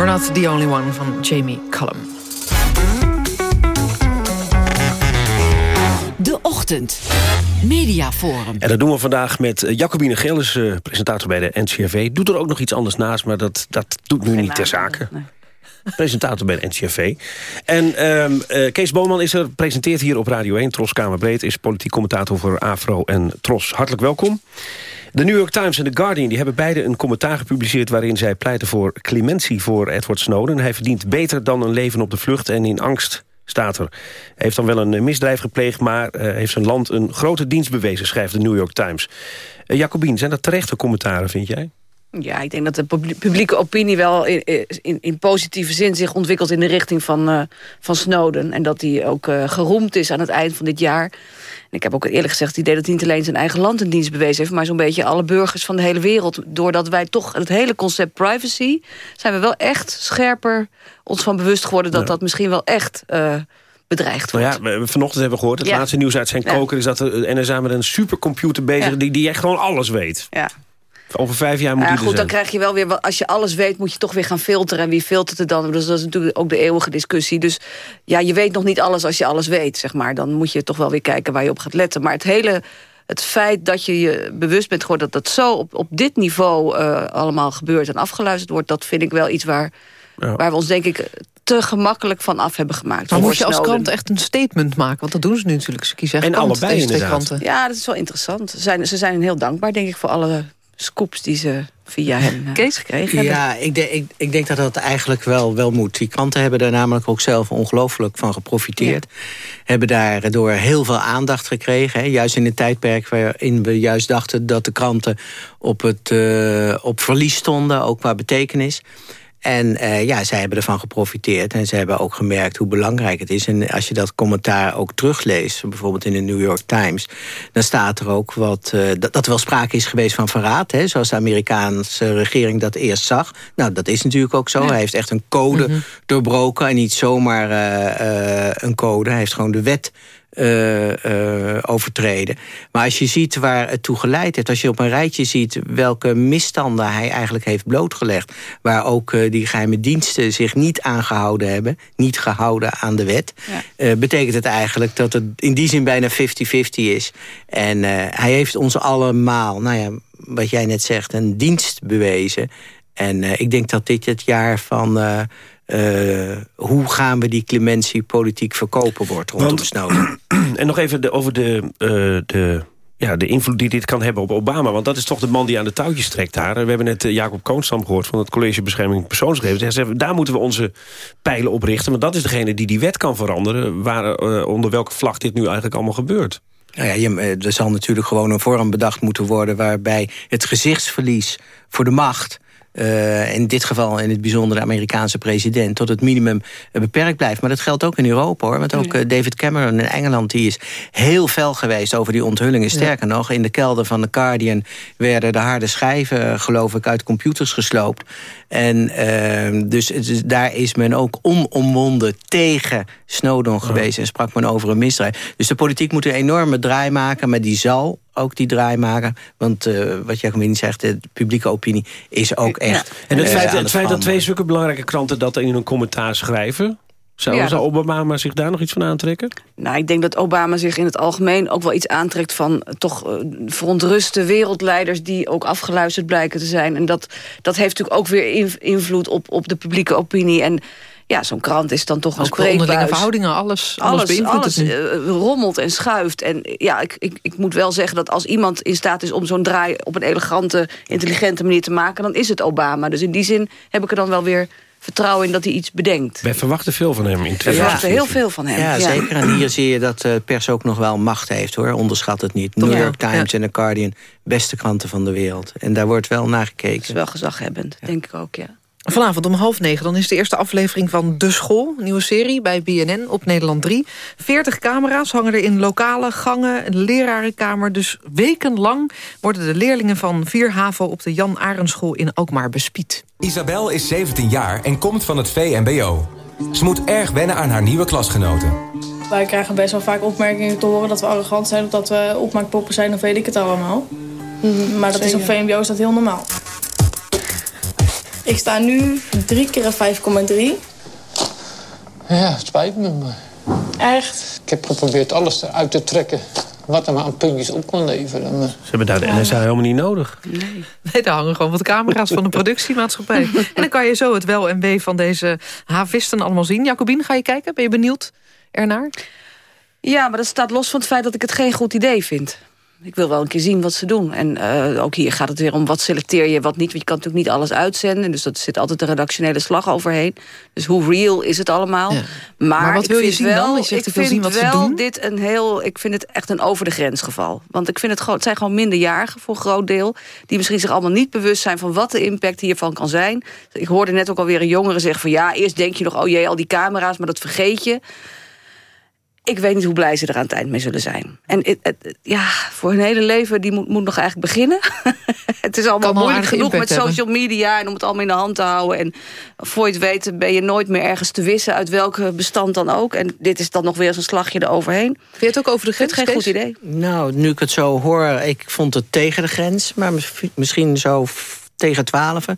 You're Not The Only One van Jamie Cullum. De Ochtend. Mediaforum. En dat doen we vandaag met eh, Jacobine Gillis, eh, presentator bij de NCRV. Doet er ook nog iets anders naast, maar dat, dat doet nu niet ter zake. Presentator bij de NCRV. En ehm, eh, Kees Boonman is er, presenteert hier op Radio 1. Tros Kamerbreed is politiek commentator voor Afro en Tros. Hartelijk welkom. De New York Times en The Guardian die hebben beide een commentaar gepubliceerd... waarin zij pleiten voor clementie voor Edward Snowden. Hij verdient beter dan een leven op de vlucht en in angst staat er. Hij heeft dan wel een eh, misdrijf gepleegd... maar eh, heeft zijn land een grote dienst bewezen, schrijft de New York Times. Uh, Jacobien, zijn dat terechte commentaren, vind jij? Ja, ik denk dat de publi- publieke opinie wel in, in, in positieve zin zich ontwikkelt in de richting van, eh, van Snowden. En dat hij ook eh, geroemd is aan het eind van dit jaar. En ik heb ook eerlijk gezegd het idee dat hij niet alleen zijn eigen land een dienst bewezen heeft, maar zo'n beetje alle burgers van de hele wereld. Doordat wij toch het hele concept privacy, zijn we wel echt scherper ons van bewust geworden dat Ja. dat misschien wel echt eh, bedreigd wordt. Nou ja, vanochtend hebben we gehoord... het Ja. laatste nieuws uit zijn koker... is dat de NSA met een supercomputer bezig Ja. die, die echt gewoon alles weet. Ja. Over vijf jaar moet Ja, er goed, dan krijg je wel weer... Als je alles weet, moet je toch weer gaan filteren. En wie filtert het dan? Dus dat is natuurlijk ook de eeuwige discussie. Dus ja, je weet nog niet alles als je alles weet, zeg maar. Dan moet je toch wel weer kijken waar je op gaat letten. Maar het hele... Het feit dat je je bewust bent geworden dat dat zo op, op dit niveau eh, allemaal gebeurt en afgeluisterd wordt, dat vind ik wel iets waar, waar we ons denk ik te gemakkelijk van af hebben gemaakt. Maar moet je als krant echt een statement maken? Want dat doen ze nu natuurlijk. Ze kiezen echt En kant, allebei deze inderdaad. kranten. Ja, dat is wel interessant. Ze zijn, ze zijn heel dankbaar, denk ik, voor alle scoops die ze via hem eh, gekregen hebben. Ja, ik, de- ik, ik denk dat dat eigenlijk wel, wel moet. Die kranten hebben daar namelijk ook zelf ongelooflijk van geprofiteerd. Hebben daardoor heel veel aandacht gekregen. Hè. Juist in een tijdperk waarin we juist dachten... dat de kranten op, het, eh, op verlies stonden, ook qua betekenis. En eh, ja, zij hebben ervan geprofiteerd. En ze hebben ook gemerkt hoe belangrijk het is. En als je dat commentaar ook terugleest, bijvoorbeeld in de New York Times... dan staat er ook wat, eh, dat, dat er wel sprake is geweest van verraad. Hè, zoals de Amerikaanse regering dat eerst zag. Nou, dat is natuurlijk ook zo. Hij heeft echt een code doorbroken. En niet zomaar eh, een code. Hij heeft gewoon de wet eh, eh, overtreden. Maar als je ziet waar het toe geleid heeft... als je op een rijtje ziet welke misstanden hij eigenlijk heeft blootgelegd... waar ook eh, die geheime diensten zich niet aangehouden hebben... niet gehouden aan de wet... betekent het eigenlijk dat het in die zin bijna 50-50 is. En hij heeft ons allemaal, nou ja, wat jij net zegt... een dienst bewezen. En ik denk dat dit het jaar van... eh, hoe gaan we die clementie politiek verkopen wordt rondom Want- Snowden. En nog even de, over de, eh, de, ja, de invloed die dit kan hebben op Obama. Want dat is toch de man die aan de touwtjes trekt daar. We hebben net eh, Jacob Koonstam gehoord van het College Bescherming Persoonsgegevens. Hij zegt, daar moeten we onze pijlen op richten. Want dat is degene die die wet kan veranderen. Waar, onder welke vlag dit nu eigenlijk allemaal gebeurt. Nou ja, je, er zal natuurlijk gewoon een vorm bedacht moeten worden... waarbij het gezichtsverlies voor de macht... eh, in dit geval in het bijzonder de Amerikaanse president... tot het minimum eh, beperkt blijft. Maar dat geldt ook in Europa, hoor. Want ook eh, David Cameron in Engeland... die is heel fel geweest over die onthullingen. Sterker nog, in de kelder van The Guardian... werden de harde schijven, geloof ik, uit computers gesloopt. En eh, dus, daar is men ook onomwonden tegen Snowden geweest... en sprak men over een misdrijf. Dus de politiek moet een enorme draai maken... maar die zal ook die draai maken. Want eh, wat Jacomini zegt, de publieke opinie is ook echt... En het eh, feit, aan het feit dat twee zulke belangrijke kranten dat in een commentaar schrijven... Zou, Ja, zou Obama zich daar nog iets van aantrekken? Nou, ik denk dat Obama zich in het algemeen ook wel iets aantrekt van eh, toch verontruste wereldleiders die ook afgeluisterd blijken te zijn. En dat, dat heeft natuurlijk ook weer inv- invloed op, op de publieke opinie. En ja, zo'n krant is dan toch een voor onderlinge spreekbuis. verhoudingen, alles, alles, Alles, beïnvloedt alles eh, rommelt en schuift. En eh, ja, ik, ik, ik moet wel zeggen dat als iemand in staat is om zo'n draai op een elegante, intelligente manier te maken, dan is het Obama. Dus in die zin heb ik er dan wel weer vertrouwen in dat hij iets bedenkt. Wij verwachten veel van hem in We 2014. verwachten heel veel van hem. Ja, zeker. En hier zie je dat de pers ook nog wel macht heeft, hoor. Onderschat het niet. New Ja. York Times en The Guardian, beste kranten van de wereld. En daar wordt wel naar gekeken. Dat is wel gezaghebbend, denk ik ook, ja. Vanavond om half negen, dan is de eerste aflevering van De School. Een nieuwe serie bij BNN op Nederland 3. 40 camera's hangen er in lokale gangen, een lerarenkamer. Dus wekenlang worden de leerlingen van 4 HAVO... op de Jan Arendschool in Alkmaar bespied. Isabel is 17 jaar en komt van het VMBO. Ze moet erg wennen aan haar nieuwe klasgenoten. Wij krijgen best wel vaak opmerkingen te horen dat we arrogant zijn... of dat we opmaakpoppen zijn of weet ik het allemaal. Maar dat is op VMBO is dat heel normaal. Ik sta nu drie keer een 5,3. Ja, het spijt me, maar Echt? ik heb geprobeerd alles eruit te trekken wat er maar aan puntjes op kon leveren. Maar Ze hebben daar de NSA helemaal niet nodig. Nee, daar hangen gewoon wat camera's van de productiemaatschappij. en dan kan je zo het wel en wee van deze havisten allemaal zien. Jacobine, ga je kijken? Ben je benieuwd ernaar? Ja, maar dat staat los van het feit dat ik het geen goed idee vind. Ik wil wel een keer zien wat ze doen. En eh, ook hier gaat het weer om wat selecteer je, wat niet. Want je kan natuurlijk niet alles uitzenden. Dus dat zit altijd een redactionele slag overheen. Dus hoe real is het allemaal? Maar, Maar wat ik wil je vind zien wel, dan? Je ik vind zien wat ze wel doen. dit een heel. Ik vind het echt een over de grens geval. Want ik vind het gewoon, het zijn gewoon minderjarigen voor een groot deel. Die misschien zich allemaal niet bewust zijn van wat de impact hiervan kan zijn. Ik hoorde net ook alweer een jongere zeggen van ja, eerst denk je nog, oh jee, al die camera's, maar dat vergeet je. Ik weet niet hoe blij ze er aan het eind mee zullen zijn. En het- ja, voor hun hele leven, die moet, moet nog eigenlijk beginnen. het is allemaal Kan moeilijk genoeg met social media... en om het allemaal in de hand te houden. En voor je het weet ben je nooit meer ergens te wissen... uit welk bestand dan ook. En dit is dan nog weer eens een slagje eroverheen. Vind je het ook over de grens, Geen goed idee. Nou, nu ik het zo hoor, ik vond het tegen de grens. Maar mis- misschien zo tegen twaalf.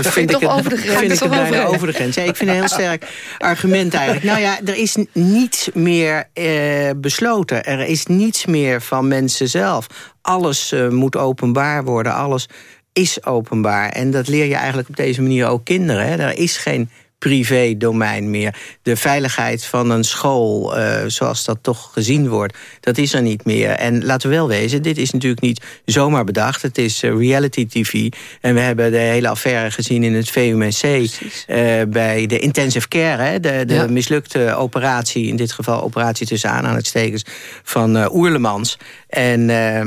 vind toch ik het, over de grens? Vind ik het bijna over- de grens. Ja, ik vind het een heel sterk argument eigenlijk. Nou ja, er is niets meer eh, besloten. Er is niets meer van mensen zelf. Alles eh, moet openbaar worden. Alles is openbaar. En dat leer je eigenlijk op deze manier ook kinderen. Hè. Er is geen privé-domein meer. De veiligheid van een school, eh, zoals dat toch gezien wordt... dat is er niet meer. En laten we wel wezen, dit is natuurlijk niet zomaar bedacht. Het is eh, reality tv. En we hebben de hele affaire gezien in het VUMC... eh, bij de intensive care, hè, de, de Ja. mislukte operatie... in dit geval operatie tussen aanhalingstekens van Oerlemans... En eh,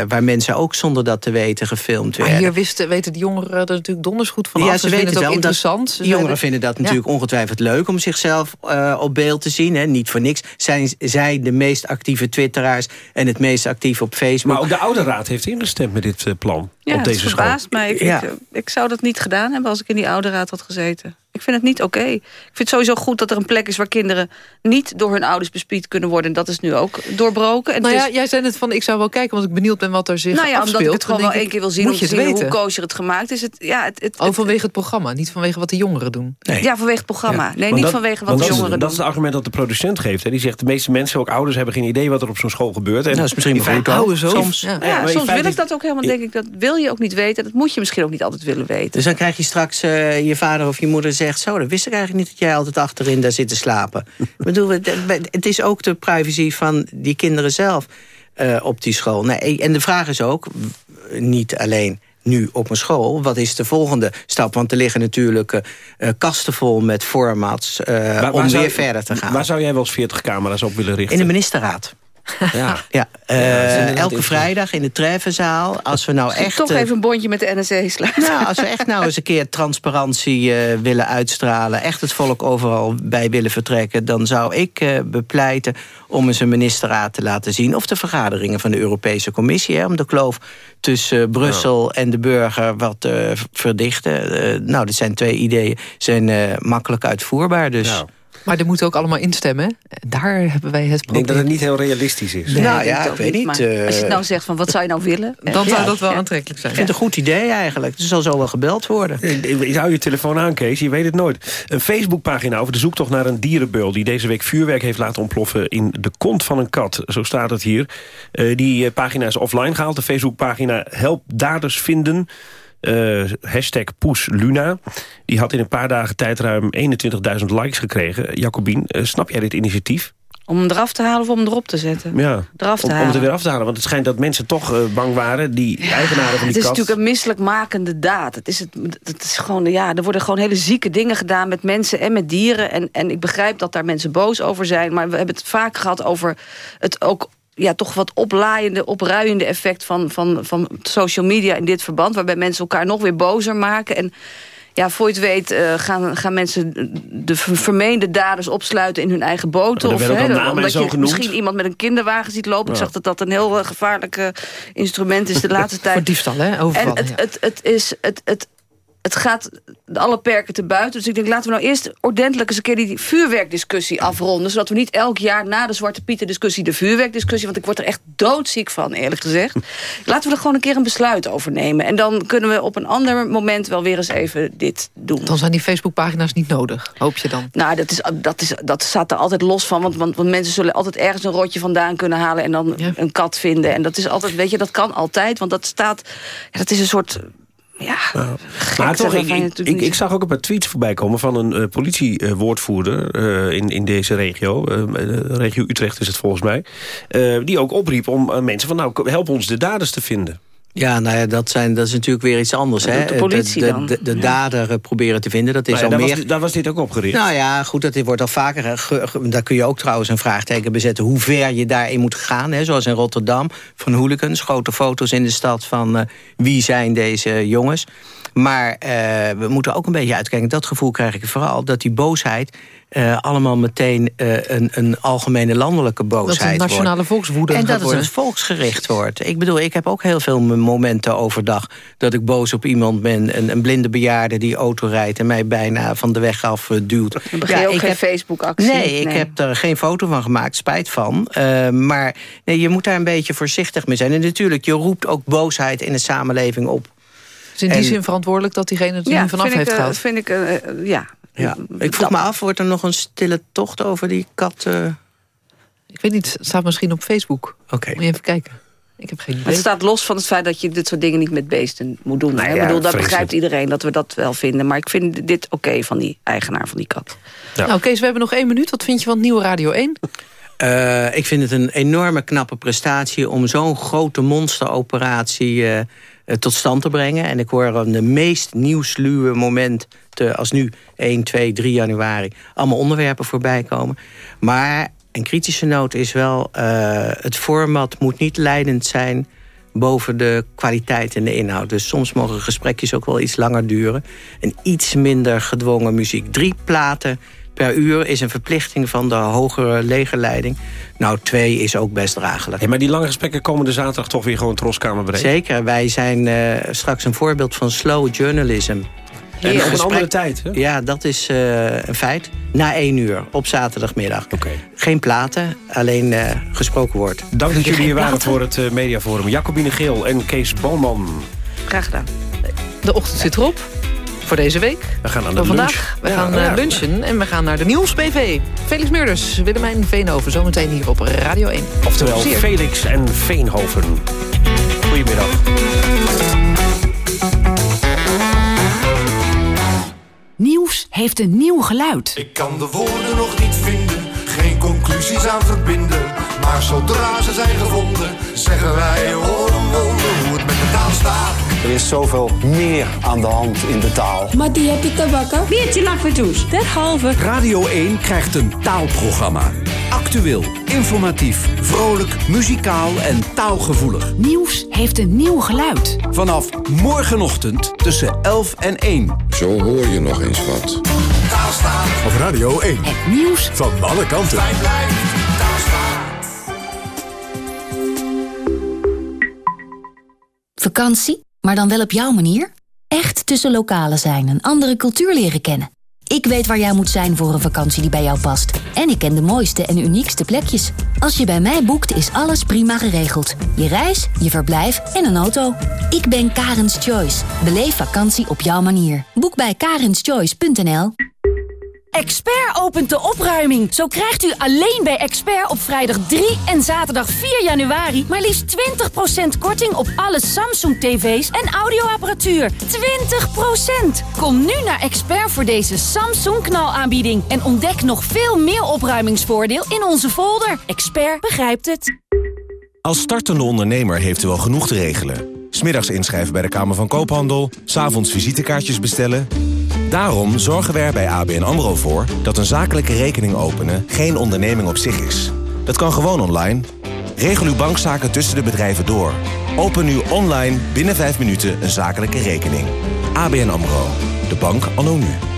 eh, waar mensen ook zonder dat te weten gefilmd Maar werden. hier wisten, weten de jongeren er natuurlijk donders goed van Ja, af. ze vinden weten het ook wel. interessant. Ze jongeren zeiden- vinden dat Ja. natuurlijk ongetwijfeld leuk om zichzelf eh, op beeld te zien. Hè. Niet voor niks zijn zij de meest actieve twitteraars en het meest actief op Facebook. Maar ook de oude raad heeft ingestemd met dit eh, plan. Ja, op het deze school. verbaast mij. Ik, Ja. ik, ik zou dat niet gedaan hebben als ik in die oude raad had gezeten. Ik vind het niet oké. Ik vind het sowieso goed dat er een plek is waar kinderen niet door hun ouders bespied kunnen worden. En dat is nu ook doorbroken. En Nou het ja, is- jij zei het van, ik zou wel kijken, want ik benieuwd ben wat er zich nou ja, afspeelt. omdat ik het gewoon wel één keer wil zien moet om je te het zien weten. hoe kosher het gemaakt is. Het, ja, het, het, Oh, vanwege het programma, niet vanwege wat de jongeren doen. ja, vanwege het programma. Nee, Want niet dat- vanwege wat de dat is- jongeren Dat doen. is het argument dat de producent geeft. Hè. Die zegt, de meeste mensen, ook ouders, hebben geen idee wat er op zo'n school gebeurt. En Nou, dat is misschien wel goed. Ouders ook. Soms. Ja. Ja, soms wil ik dat ook helemaal, denk ik. Dat wil je ook niet weten. Dat moet je misschien ook niet altijd willen weten. Dus dan krijg je straks eh, je vader of je moeder zegt... zo, dat wist ik eigenlijk niet dat jij altijd achterin daar zit te slapen. ik bedoel, het, is ook de privacy van die kinderen zelf eh, op die school. Nee, en de vraag is ook, niet alleen nu op een school... wat is de volgende stap? Want er liggen natuurlijk eh, eh, kasten vol met formats... Waar- waar om weer verder te gaan. Waar zou jij wel eens 40 camera's op willen richten? In de ministerraad. Ja. Ja, eh, Ja, dat elke vrijdag in de Treffenzaal. Als we nou echt... Toch eh, even een bondje met de NSC sluiten. nou, als we echt nou eens een keer transparantie eh, willen uitstralen... echt het volk overal bij willen vertrekken... dan zou ik eh, bepleiten om eens een ministerraad te laten zien... of de vergaderingen van de Europese Commissie... Hè, om de kloof tussen Brussel en de burger wat eh, verdichten. Eh, nou, dit zijn twee ideeën, zijn eh, makkelijk uitvoerbaar. Dus Maar er moeten ook allemaal instemmen. hè? Daar hebben wij het Ik denk probleem. dat het niet heel realistisch is. Nee, Nou ik ja, ik weet niet, maar eh, als je het nou zegt van wat zou je nou willen? Dan Ja. zou dat wel Ja. aantrekkelijk zijn. ik vind het een goed idee eigenlijk. Er zal zo wel gebeld worden. Je hou je telefoon aan, Kees. Je weet het nooit. Een Facebookpagina over de zoektocht naar een dierenbeul... die deze week vuurwerk heeft laten ontploffen in de kont van een kat. Zo staat het hier. Eh, die eh, pagina is offline gehaald. De Facebookpagina Help Daders Vinden... Eh, hashtag Poes Luna. Die had in een paar dagen tijd ruim 21.000 likes gekregen. Jacobien, eh, snap jij dit initiatief? Om hem eraf te halen of om hem erop te zetten? Ja. Eraf te om, het er weer af te halen. Want het schijnt dat mensen toch eh, bang waren... die eigenaren van Het die is kat... natuurlijk een misselijkmakende daad. Het is, het, het is gewoon, ja, er worden gewoon hele zieke dingen gedaan met mensen en met dieren. En, en ik begrijp dat daar mensen boos over zijn. Maar we hebben het vaak gehad over het ook ja, toch wat oplaaiende, opruiende effect van, van, van social media in dit verband. Waarbij mensen elkaar nog weer bozer maken. En ja, voor je het weet eh, gaan, gaan mensen de ver- vermeende daders opsluiten in hun eigen boten. Ook hè, omdat je genoemd. misschien iemand met een kinderwagen ziet lopen. Ik zag dat dat een heel eh, gevaarlijk instrument is de laatste tijd. Voor diefstal, hè? Overval. En het, ja. het, het is... Het, het, het gaat alle perken te buiten. Dus ik denk, laten we nou eerst ordentelijk eens een keer die vuurwerkdiscussie afronden. Zodat we niet elk jaar na de Zwarte Pieten discussie de vuurwerkdiscussie... want ik word er echt doodziek van, eerlijk gezegd. Laten we er gewoon een keer een besluit over nemen. En dan kunnen we op een ander moment wel weer eens even dit doen. Dan zijn die Facebookpagina's niet nodig, hoop je dan? Nou, dat, is, dat, is, dat staat er altijd los van. Want, want, want mensen zullen altijd ergens een rotje vandaan kunnen halen... en dan een kat vinden. En dat is altijd, weet je, dat kan altijd. Want dat staat, ja, dat is een soort... Ja, Maar toch, ik, ik, zag ook een paar tweets voorbij komen... van een eh, politiewoordvoerder eh, in, in deze regio. eh, eh, regio Utrecht is het volgens mij. die ook opriep om mensen van... nou, help ons de daders te vinden. Ja, nou ja, dat, zijn, dat is natuurlijk weer iets anders. Dat hè? doet de politie de, dan. de, de dader eh, proberen te vinden, dat is ja, al daar, meer... was, daar was dit ook op gericht. Nou ja, goed, dat dit wordt al vaker. ge- ge- daar kun je ook trouwens een vraagteken bezetten... hoe ver je daarin moet gaan. Hè? Zoals in Rotterdam, van hooligans. Grote foto's in de stad van eh, wie zijn deze jongens. Maar eh, we moeten ook een beetje uitkijken. Dat gevoel krijg ik vooral, dat die boosheid... eh, allemaal meteen eh, een, een algemene landelijke boosheid Dat het een nationale wordt. volkswoede En dat het worden. een volksgericht wordt. Ik bedoel, ik heb ook heel veel momenten overdag... dat ik boos op iemand ben, een, een blinde bejaarde die auto rijdt... en mij bijna van de weg af duwt. Dan begin je ook ik geen Facebook-actie. Nee, ik heb er geen foto van gemaakt, spijt van. Eh, maar nee, je moet daar een beetje voorzichtig mee zijn. En natuurlijk, je roept ook boosheid in de samenleving op. Is in die En- zin verantwoordelijk dat diegene het er Ja, nu vanaf ik, heeft gehaald? vind ik, eh, eh, ja. Ja. Ik vroeg me af, wordt er nog een stille tocht over die kat? eh? Ik weet niet, het staat misschien op Facebook. Oké. Moet je even kijken. Ik heb geen idee. Het staat los van het feit dat je dit soort dingen niet met beesten moet doen. hè. Nee, ik ja, bedoel, dat begrijpt iedereen dat we dat wel vinden. Maar ik vind dit oké van die eigenaar van die kat. Nou Kees, we hebben nog één minuut. Wat vind je van het nieuwe Radio 1? Eh, ik vind het een enorme knappe prestatie om zo'n grote monsteroperatie tot stand te brengen. En ik hoor aan de meest nieuwsluwe moment, als nu 1, 2, 3 januari, allemaal onderwerpen voorbij komen. Maar een kritische noot is wel, eh, het format moet niet leidend zijn boven de kwaliteit en de inhoud. Dus soms mogen gesprekjes ook wel iets langer duren. En iets minder gedwongen muziek. Drie platen per uur is een verplichting van de hogere legerleiding. Nou, twee is ook best draaglijk. Hey, maar die lange gesprekken komen de zaterdag toch weer gewoon troskamerbreed? Zeker, wij zijn eh, straks een voorbeeld van slow journalism. En op een andere tijd, hè? Ja, dat is eh, een feit. Na één uur op zaterdagmiddag. Geen platen, alleen eh, gesproken woord. Dank dat jullie hier waren voor het mediaforum. Jacobine Geel en Kees Boman. Graag gedaan. De ochtend zit erop. Voor deze week. We gaan aan de Voor lunch. vandaag. We Ja, gaan ja. eh, lunchen en we gaan naar de Nieuws BV. Felix Meurders, Willemijn Veenhoven. Zometeen hier op Radio 1. Oftewel Plezier. Felix en Veenhoven. Goedemiddag. Nieuws heeft een nieuw geluid. Ik kan de woorden nog niet vinden, geen conclusies aan verbinden. Maar zodra ze zijn gevonden, zeggen wij hoor een wonder hoe het met de taal staat. Er is zoveel meer aan de hand in de taal. Mattia Pita Bakker. Weertje lakvertoes. Derhalve. Radio 1 krijgt een taalprogramma. Actueel, informatief, vrolijk, muzikaal en taalgevoelig. Nieuws heeft een nieuw geluid. Vanaf morgenochtend tussen 11 en 1. Zo hoor je nog eens wat. Op Radio 1. Het nieuws van alle kanten. Vakantie, maar dan wel op jouw manier? Echt tussen lokalen zijn en andere cultuur leren kennen. Ik weet waar jij moet zijn voor een vakantie die bij jou past. En ik ken de mooiste en uniekste plekjes. Als je bij mij boekt, is alles prima geregeld. Je reis, je verblijf en een auto. Ik ben Karens Choice. Beleef vakantie op jouw manier. Boek bij karenschoice.nl Expert opent de opruiming. Zo krijgt u alleen bij Expert op vrijdag 3 en zaterdag 4 januari... maar liefst 20% korting op alle Samsung-tv's en audioapparatuur. 20%! Kom nu naar Expert voor deze Samsung-knalaanbieding... en ontdek nog veel meer opruimingsvoordeel in onze folder. Expert begrijpt het. Als startende ondernemer heeft u wel genoeg te regelen. Smiddags inschrijven bij de Kamer van Koophandel, s'avonds visitekaartjes bestellen. Daarom zorgen we er bij ABN AMRO voor dat een zakelijke rekening openen geen onderneming op zich is. Dat kan gewoon online. Regel uw bankzaken tussen de bedrijven door. Open nu online binnen 5 minuten een zakelijke rekening. ABN AMRO. De bank anno nu.